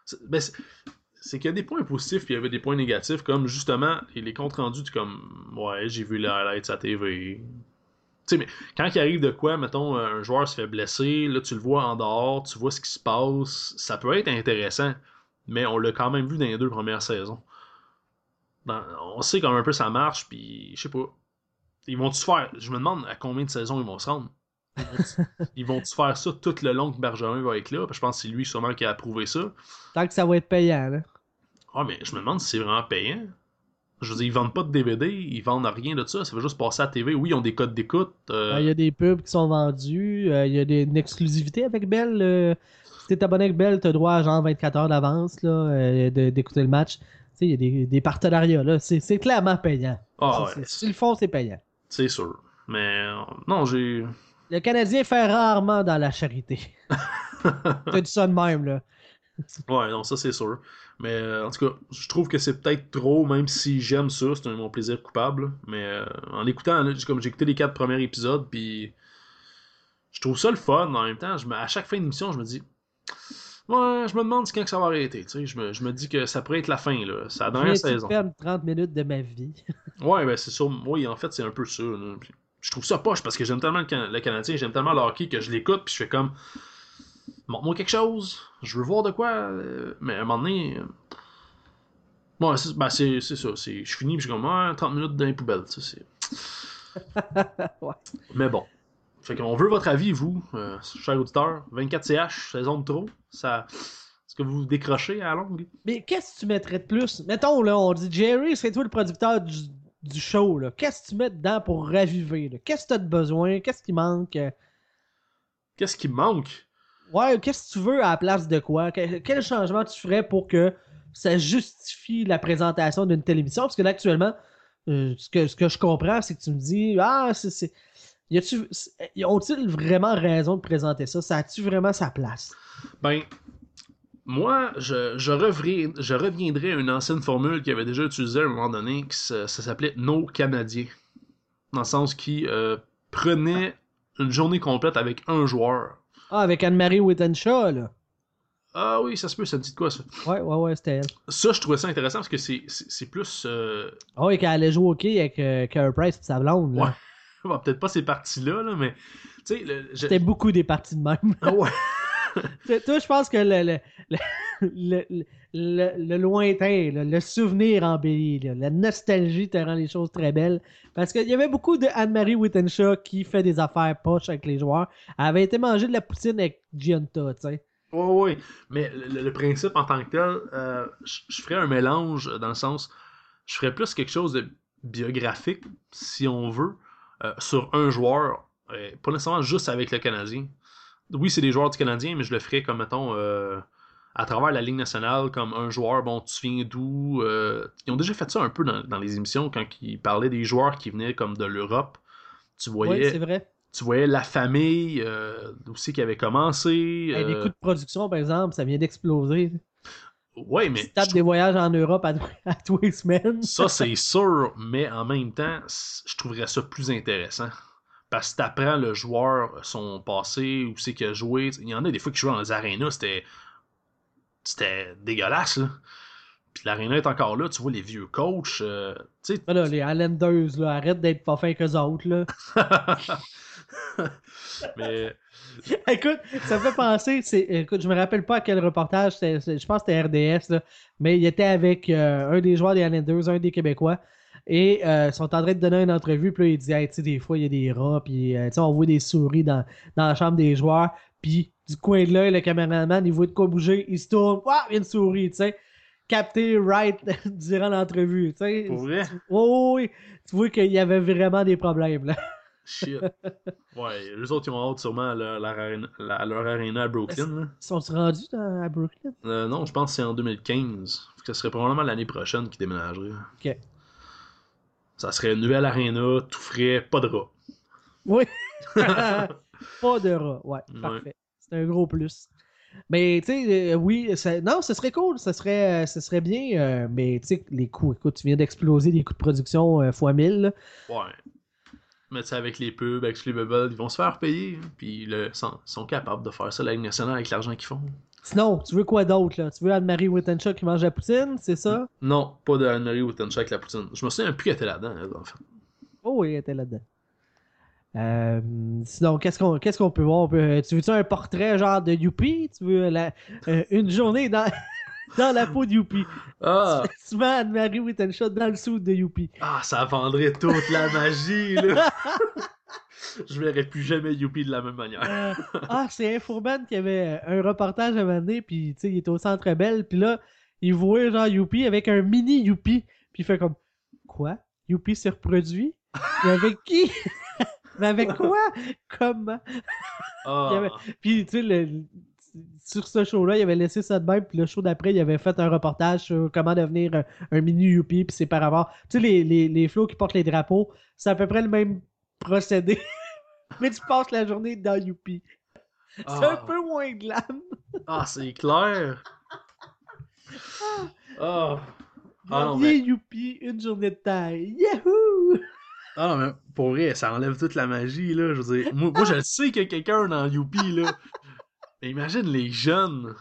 C'est ben, c'est- c'est qu'il y a des points positifs puis il y avait des points négatifs, comme justement les, les comptes rendus, tu comme Ouais, j'ai vu les highlights à TV. Tu sais, mais quand il arrive de quoi, mettons, un joueur se fait blesser, là, tu le vois en dehors, tu vois ce qui se passe, ça peut être intéressant, mais on l'a quand même vu dans les deux premières saisons. Dans- on sait comment un peu ça marche, puis je sais pas. Ils vont-tu faire. Je me demande à combien de saisons ils vont se rendre. Ils vont-tu- Ils vont-tu faire ça tout le long que Bergeron va être là? Parce que je pense que c'est lui sûrement qui a approuvé ça. Tant que ça va être payant, là. Ah, mais je me demande si c'est vraiment payant. Je veux dire, ils vendent pas de DVD, ils vendent rien de ça, ça fait juste passer à la TV. Oui, ils ont des codes d'écoute. euh, Euh, Il y a des pubs qui sont vendus. euh, Il y a des, une exclusivité avec Bell. euh, si t'es abonné avec Bell, t'as droit à genre 24 heures d'avance d'écouter le match. Tu sais, il y a des, des partenariats. là. C'est c'est clairement payant. Ah C'est- ouais, le font, c'est payant. c'est sûr. Mais euh, non, j'ai. Le Canadien fait rarement dans la charité. T'as dit ça de même, là. Ouais, non, ça c'est sûr. Mais euh, en tout cas, je trouve que c'est peut-être trop, même si j'aime ça, c'est un- mon plaisir coupable. Mais euh, en là, j'ai- comme j'ai écouté les quatre premiers épisodes, puis je trouve ça le fun. En même temps, je me- à chaque fin d'émission, je me dis, ouais, je me demande quand que ça va arrêter. Tu sais, je me, je me dis que ça pourrait être la fin, là. Je dernière saison. perdre 30 minutes de ma vie? Ouais, ben c'est sûr. Oui, en fait, c'est un peu ça. là. Je trouve ça poche parce que j'aime tellement le, Can- le Canadien, j'aime tellement le hockey que je l'écoute, puis je fais comme. Montre-moi quelque chose, je veux voir de quoi. euh, Mais à un moment donné. euh, Ouais, c'est ben, ça. c'est- Je finis, puis je suis comme, ouais, 30 minutes dans les poubelles. ça, c'est- Ouais. Mais bon. Fait qu'on veut votre avis, vous, euh, chers auditeurs. 24CH, saison de trop. Ça... Est-ce que vous décrochez à la longue? Mais qu'est-ce que tu mettrais de plus? Mettons, là, on dit Jerry, c'est toi le producteur du, du show, là. Qu'est-ce que tu mets dedans pour raviver, là? Qu'est-ce que t'as de besoin? Qu'est-ce qui manque? Qu'est-ce qui manque? Ouais, qu'est-ce que tu veux à la place de quoi? Que- quel changement tu ferais pour que ça justifie la présentation d'une telle émission? Parce que là, actuellement, euh, ce, que, je comprends, c'est que tu me dis, ah, c'est. ont-ils vraiment raison de présenter ça? Ça a-tu vraiment sa place? Ben, moi, je, reviendrai, à une ancienne formule qui avait déjà utilisée à un moment donné, qui ça s'appelait No Canadien. Dans le sens qui euh, prenait une journée complète avec un joueur. Ah, avec Anne-Marie Wittenshaw, là. Ah oui, ça se peut, ça me dit de quoi ça? Ouais, ouais, ouais, c'était elle. Ça, je trouvais ça intéressant parce que c'est, c'est, c'est plus. euh, Ah oui, quand elle allait jouer au hockey avec euh, Carey Price et sa blonde, là. Ouais. bon, peut-être pas ces parties-là, là, mais. Tu sais, le- je- C'était beaucoup des parties de même. Ah ouais. Toi, je pense que le, le, le, le, lointain, le souvenir embelli, la nostalgie te rend les choses très belles. Parce qu'il y avait beaucoup de Anne-Marie Wittenshaw qui fait des affaires poches avec les joueurs. Elle avait été manger de la poutine avec Gianta, tu sais. Ouais, ouais. Mais le, principe en tant que tel, euh, je ferais un mélange dans le sens. Je ferais plus quelque chose de biographique, si on veut, euh, sur un joueur. euh, pas nécessairement juste avec le Canadien. Oui, c'est des joueurs du Canadien, mais je le ferais comme, mettons, à travers la Ligue nationale, comme un joueur, bon, tu viens d'où euh, Ils ont déjà fait ça un peu dans, dans les émissions quand ils parlaient des joueurs qui venaient comme de l'Europe. Tu Oui, voyais, c'est vrai. tu voyais la famille, euh, aussi qui avait commencé. Hey, les euh, coûts de production, par exemple, ça vient d'exploser. Ouais, mais. Tu tapes des voyages en Europe à, à tous les semaines. Ça, c'est sûr, mais en même temps, je trouverais ça plus intéressant. Parce que t'apprends le joueur, son passé, où c'est qu'il a joué. Il y en a des fois qui jouaient dans les arénas, c'était. C'était dégueulasse, là. Puis l'aréna est encore là, tu vois les vieux coachs. euh, tu sais. Ah là, les Islanders, là, arrête d'être pas fin qu'eux autres, là. mais. Écoute, ça me fait penser, c'est, écoute, je me rappelle pas à quel reportage, je pense que c'était RDS, là, mais il était avec euh, un des joueurs des Islanders, un des Québécois, et euh, ils sont en train de donner une entrevue, puis là, il dit, hey, tu sais, des fois, il y a des rats, puis euh, on voit des souris dans, dans la chambre des joueurs, puis du coin de l'œil, le caméraman, il voit de quoi bouger, il se tourne, waouh, il y a une souris, tu sais, capté right durant l'entrevue, tu sais. Pour vrai? Oh, oui, tu vois qu'il y avait vraiment des problèmes, là. Shit. Ouais, les autres, ils ont hâte sûrement à leur, aréna, à leur aréna à Brooklyn. là. Ils sont rendus à Brooklyn? Euh, non, je pense que c'est en 2015. Fait que Ce serait probablement l'année prochaine qu'ils déménageraient. Ok. Ça serait une nouvelle arena, tout frais, pas de rats. Oui. pas de rat. Ouais, Ouais. parfait. C'est un gros plus. Mais tu sais, euh, oui, ça- non, ce serait cool, ce serait, euh, ce serait bien, euh, mais tu sais, les coûts, écoute, tu viens d'exploser les coûts de production fois 1000. là. Ouais. Mais tu sais, avec les pubs, avec les bubbles, ils vont se faire payer. hein. Puis le, sont, sont capables de faire ça, la Ligue nationale, avec l'argent qu'ils font. Sinon, tu veux quoi d'autre, là? Tu veux Anne-Marie Wittenshaw qui mange la poutine, c'est ça? Non, pas de Anne-Marie Wittenshaw avec la poutine. Je me souviens plus qu'elle était là-dedans, en fait. Oh oui, elle était là-dedans. Euh, sinon, qu'est-ce qu'on qu'est-ce qu'on peut voir? Peut- tu veux-tu un portrait genre de Youpi? Tu veux la- euh, une journée dans, dans la peau de Youpi? Ah, Souvent, Anne-Marie Whittenshot dans le sou de Youpi. ah, ça vendrait toute la magie, là. Je verrais plus jamais Youpi de la même manière. Euh, ah, c'est Infoman qui avait un reportage à un moment donné, puis tu sais, il était au Centre Bell, puis là, il voit genre Youpi avec un mini Youpi, puis il fait comme Quoi? Youpi se reproduit? Avec qui Mais avec quoi? Comment Ah, avait- Puis tu sais, le- sur ce show-là, il avait laissé ça de même, puis le show d'après, il avait fait un reportage sur comment devenir un, un mini Youpi, puis c'est par rapport. Tu sais, les, les, les flots qui portent les drapeaux, c'est à peu près le même procédé. Mais tu passes la journée dans Youpi. C'est un ah, peu moins glam. ah, c'est clair. Ah. Ah non, mais, youpi, une journée de taille. Yahoo! Ah mais pour vrai, ça enlève toute la magie, là. Je veux dire, moi, moi je le sais qu'il y a quelqu'un dans Youpi, là. Mais imagine les jeunes.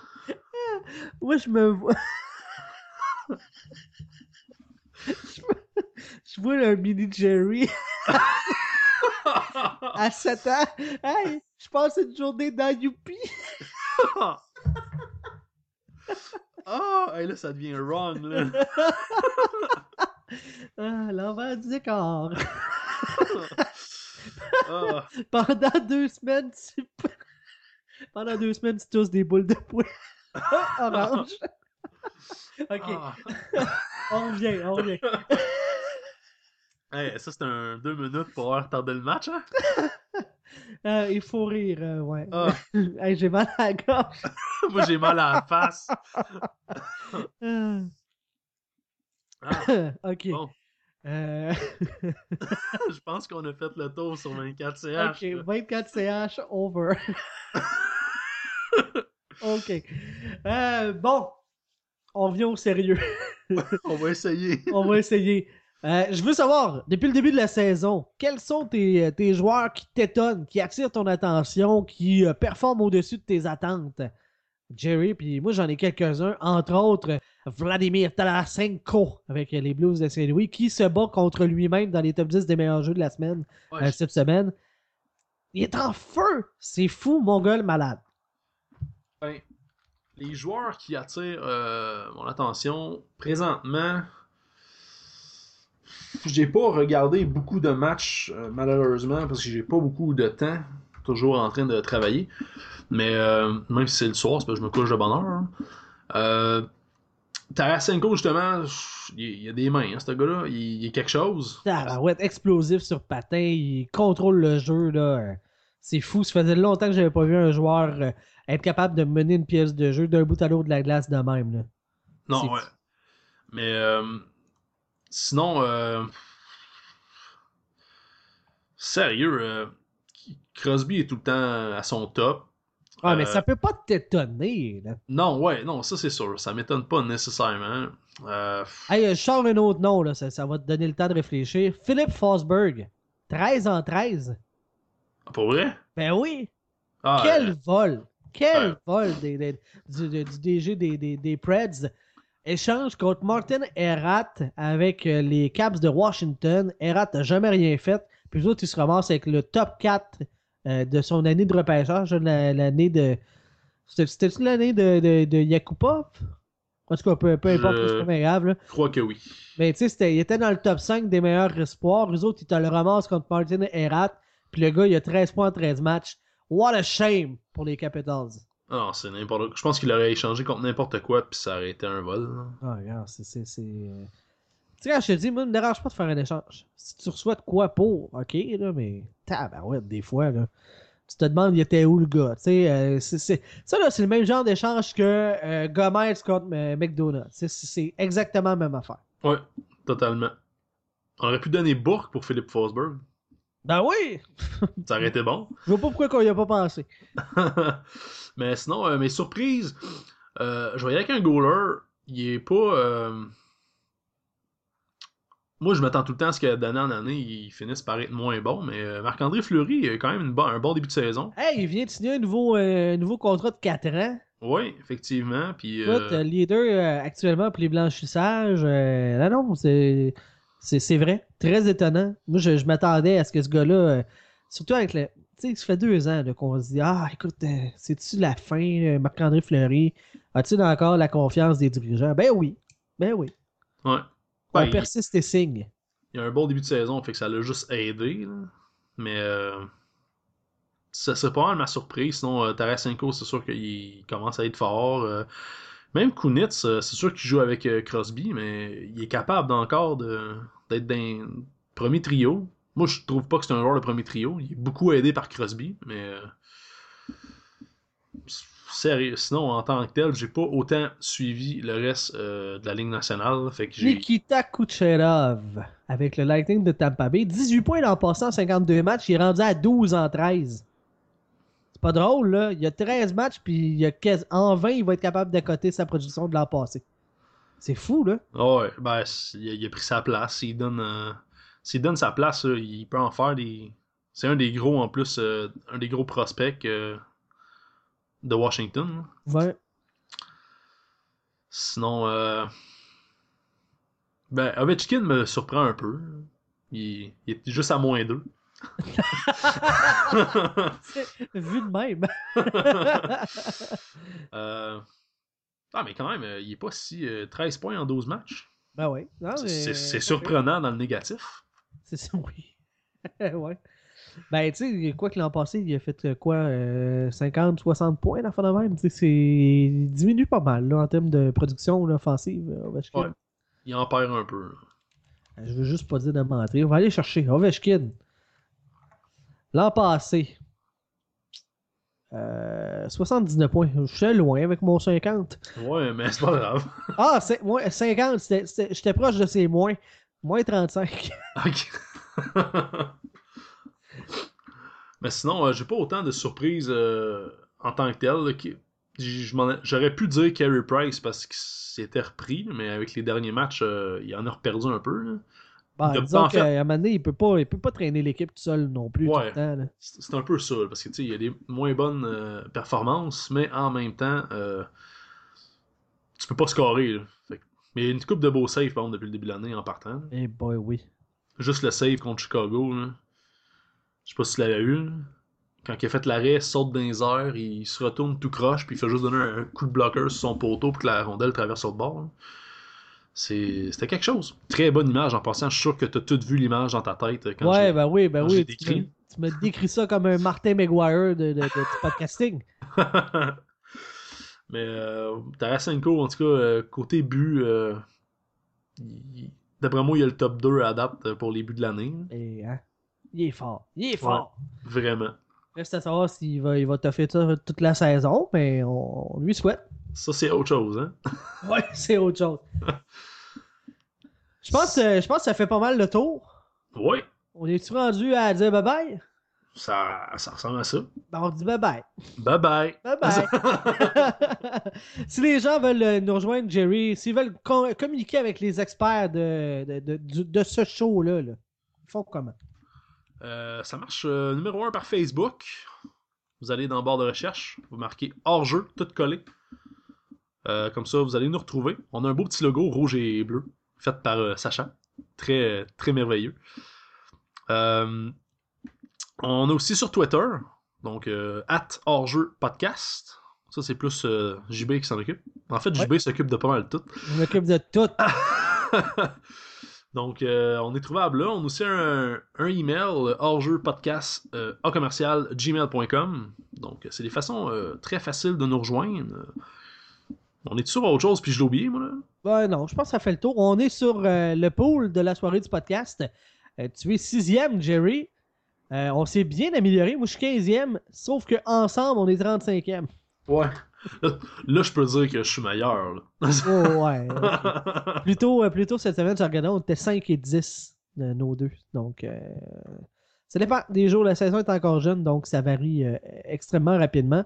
Moi, je me vois. je, me... je vois un mini Jerry à 7 ans. Hey, je passe une journée dans Youpi. Ah, hey, là, ça devient wrong, là. Ah, l'envers du décor. Ah, Pendant deux semaines, tu. Pendant deux semaines, tu tousses des boules de poing. Orange. ok, ah. on revient, on revient. Hey, ça, c'est un deux minutes pour avoir retardé le match, hein? Euh, il faut rire, euh, ouais. Ah, Hey, j'ai mal à la gorge. moi, j'ai mal à la face. Ah, ok. bon, Euh, je pense qu'on a fait le tour sur 24 CH. ok, 24 CH over. ok. Euh, bon, on revient au sérieux. On va essayer. on va essayer. Euh, je veux savoir, depuis le début de la saison, quels sont tes, tes joueurs qui t'étonnent, qui attirent ton attention, qui performent au-dessus de tes attentes? Jerry, puis moi j'en ai quelques-uns, entre autres Vladimir Tarasenko avec les Blues de Saint-Louis, qui se bat contre lui-même dans les top 10 des meilleurs jeux de la semaine Ouais, euh, cette semaine. Il est en feu! C'est fou, mon gars le malade. ben, les joueurs qui attirent euh, mon attention présentement, j'ai pas regardé beaucoup de matchs euh, malheureusement parce que j'ai pas beaucoup de temps, toujours en train de travailler. Mais euh, même si c'est le soir, c'est parce que je me couche de bonne heure. hein. Euh, Tarasenko justement, il il y a des mains, hein, ce gars-là, il, il est quelque chose. Ah, ouais, explosif sur patin, il contrôle le jeu, là. C'est fou, ça faisait longtemps que j'avais pas vu un joueur euh, être capable de mener une pièce de jeu d'un bout à l'autre de la glace de même, là. Non, ouais. Mais euh, sinon, euh, sérieux, euh, Crosby est tout le temps à son top. Ah, mais Euh, ça peut pas t'étonner, là. Non, ouais, non, ça c'est sûr. Ça m'étonne pas nécessairement. Euh, Hey, euh, je sors un autre nom, là, ça, ça va te donner le temps de réfléchir. Philippe Fosberg, 13 en 13. pour vrai? Ben oui! Ah, Quel euh, vol! Quel vol des- des- du, du- DG des, des, des Preds. Échange contre Martin Erat avec euh, les Caps de Washington. Erat n'a jamais rien fait. Puis autres, ils se ramassent avec le top 4 euh, de son année de repêchage. la- L'année de. C'était- C'était-tu l'année de, de, de Yakupov? En tout cas, peu, peu importe, Je- c'est pas grave. là. je crois que oui. Mais tu sais, il était dans le top 5 des meilleurs espoirs. Les autres, ils te le ramassent contre Martin Erat. Puis le gars, il a 13 points en 13 matchs. What a shame pour les Capitals. Ah, c'est n'importe quoi. Je pense qu'il aurait échangé contre n'importe quoi, puis ça aurait été un vol. là. Ah, regarde, c'est. Tu sais, quand je te dis, moi, ne me dérange pas de faire un échange. Si tu reçois de quoi pour, ok, là, mais. Tabarouette, des fois, là. Tu te demandes, il était où le gars? Tu sais, euh, c'est- c'est- ça, là, c'est le même genre d'échange que euh, Gomez contre euh, McDonald's. C'est- exactement la même affaire. Ouais, totalement. On aurait pu donner Bourque pour Philippe Forsberg. Ben oui! Ça aurait été bon. Je vois pas pourquoi qu'on y a pas pensé. Mais sinon, euh, mes surprises, euh, je voyais avec un goaler, il est pas. euh, Moi, je m'attends tout le temps à ce que d'année en année, il finisse par être moins bon, mais euh, Marc-André Fleury a quand même une un bon début de saison. Hey, il vient de signer un nouveau, euh, nouveau contrat de 4 ans. Oui, effectivement. Puis, Écoute, euh, euh, leader euh, actuellement pour les blanchissages. euh, non, non, c'est, vrai. Très étonnant. Moi, je, je m'attendais à ce que ce gars-là euh, Surtout avec le. Tu sais, ça fait deux ans qu'on se dit Ah, écoute, euh, c'est-tu la fin, euh, Marc-André Fleury? As-tu encore la confiance des dirigeants? Ben oui. Ben oui. Ouais. Ben, il- persiste et signe. Il y a un bon début de saison, fait que ça l'a juste aidé. là. Mais euh, ça serait pas mal ma surprise. Sinon, euh, Tarasenko, c'est sûr qu'il commence à être fort. euh. même Kunitz, euh, c'est sûr qu'il joue avec euh, Crosby, mais il est capable encore d'être dans le premier trio. Moi, je trouve pas que c'est un joueur de premier trio. Il est beaucoup aidé par Crosby, mais. Sérieux, sinon en tant que tel, j'ai pas autant suivi le reste euh, de la Ligue nationale. Fait que. Nikita Kucherov avec le Lightning de Tampa Bay. 18 points l'an passé en 52 matchs. Il est rendu à 12 en 13. C'est pas drôle, là. Il y a 13 matchs, puis il y a quasi- en 20, il va être capable d'accoter sa production de l'an passé. C'est fou, là. Ouais, ben, il a, il a pris sa place. S'il donne, euh, s'il donne sa place, il peut en faire des. C'est un des gros, en plus, euh, un des gros prospects euh, de Washington. Ouais. Sinon, euh, ben, Ovechkin me surprend un peu. Il, il est juste à moins 2. Vu de même. Euh, Ah, mais quand même, euh, il est pas si. euh, 13 points en 12 matchs. ben oui. Mais- c'est surprenant dans le négatif. C'est ça, oui. ouais. Ben, tu sais, quoi que l'an passé, il a fait euh, quoi, euh, 50, 60 points dans de même. Tu sais, c'est... Il diminue pas mal, là, en termes de production là, offensive. euh, Ovechkin. Ouais. Il en perd un peu. là. Euh, Je veux juste pas dire de mentir. On va aller chercher Ovechkin. L'an passé, euh, 79 points. Je suis loin avec mon 50. Ouais, mais c'est pas grave. Ah, c'est- moi, 50, c'était- c'était- j'étais proche de ces moins. Moins 35. Ok. Mais sinon, euh, j'ai pas autant de surprises euh, en tant que tel. là, qui- j- je m'en ai- J'aurais pu dire Carey Price parce qu'il s'était repris, mais avec les derniers matchs, euh, il en a reperdu un peu. là. De- disons fait- qu'à un moment donné, il peut pas, il peut pas traîner l'équipe tout seul non plus Ouais. C'est un peu ça, parce que tu sais, il y a des moins bonnes euh, performances, mais en même temps, euh, tu peux pas scorer. là. Fait que- Mais il y a une coupe de beaux saves, par exemple, depuis le début de l'année en partant. Eh boy, oui. Juste le save contre Chicago. Là. Je sais pas si tu l'avais eu. Quand il a fait l'arrêt, il saute dans les airs, il se retourne tout croche, puis il fait juste donner un coup de bloqueur sur son poteau pour que la rondelle traverse sur le bord. C'était quelque chose. Très bonne image en passant. Je suis sûr que tu as tout vu l'image dans ta tête euh, quand ouais, ben oui, ben oui. Tu décrit. me, tu me décris ça comme un Martin McGuire de, de, de- du podcasting. Mais euh, Tarasenko, en tout cas, euh, côté but, euh, d'après moi, il y a le top 2 à date pour les buts de l'année. Et, hein, il est fort. Il est fort. Vraiment. Reste à savoir s'il va, il va ça toute la saison, mais on, on lui souhaite. Ça, c'est autre chose. Hein? Ouais, c'est autre chose. Je pense, euh, je pense que ça fait pas mal le tour. Oui, On est-tu rendu à dire bye bye? ça, ça ressemble à ça. Ben, on dit bye bye. Bye bye. Bye bye. si les gens veulent euh, nous rejoindre, Jerry, s'ils veulent com- communiquer avec les experts de, de, de ce show-là, là, ils font comment? Euh, ça marche euh, numéro 1 par Facebook. Vous allez dans le barre de recherche, vous marquez hors jeu, tout collé. Euh, comme ça, vous allez nous retrouver. On a un beau petit logo rouge et bleu, fait par Sacha. Très, très merveilleux. On est aussi sur Twitter, donc at hors jeu podcast. Ça, c'est plus JB qui s'en occupe. En fait, JB s'occupe de pas mal de tout. Je m'occupe de tout. Donc, euh, on est trouvable là. On a aussi un, un email, hors-jeu podcast, euh, à commercial gmail.com. Donc, c'est des façons euh, très faciles de nous rejoindre. On est sur autre chose, puis je l'ai oublié, moi, là. Ouais, non, je pense que ça fait le tour. On est sur euh, le pool de la soirée du podcast. Euh, tu es sixième, Jerry. Euh, on s'est bien amélioré. Moi, je suis 15e, sauf qu'ensemble, on est 35e. Ouais. Là, je peux dire que je suis meilleur, là. Oh, ouais. plutôt, euh, plutôt cette semaine, j'ai regardé, on était 5 et 10 de nos deux. Donc, euh, ça dépend des jours. La saison est encore jeune, donc ça varie euh, extrêmement rapidement.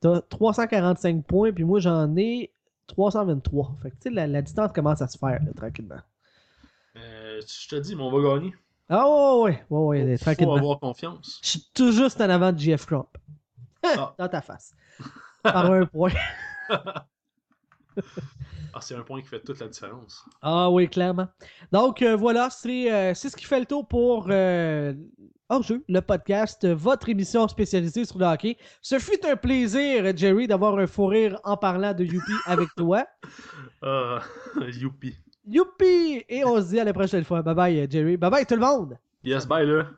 Tu as 345 points, puis moi, j'en ai 323. Fait que, tu sais, la, la distance commence à se faire, là, tranquillement. Euh, je te dis, mais on va gagner. Ah, ouais, ouais, ouais, ouais, Faut tranquillement. avoir confiance. Je suis tout juste en avant de JF Crump. Ah. Dans ta face. Par un point. Ah, c'est un point qui fait toute la différence. Ah oui, clairement. Donc euh, voilà, c'est euh, c'est ce qui fait le tour pour euh, Hors-jeu, le podcast, votre émission spécialisée sur le hockey. Ce fut un plaisir, Jerry, d'avoir un fou rire en parlant de Youpi avec toi. Ah, youpi. Youpi! Et on se dit à la prochaine fois. Bye bye, Jerry. Bye bye, tout le monde! Yes, bye là.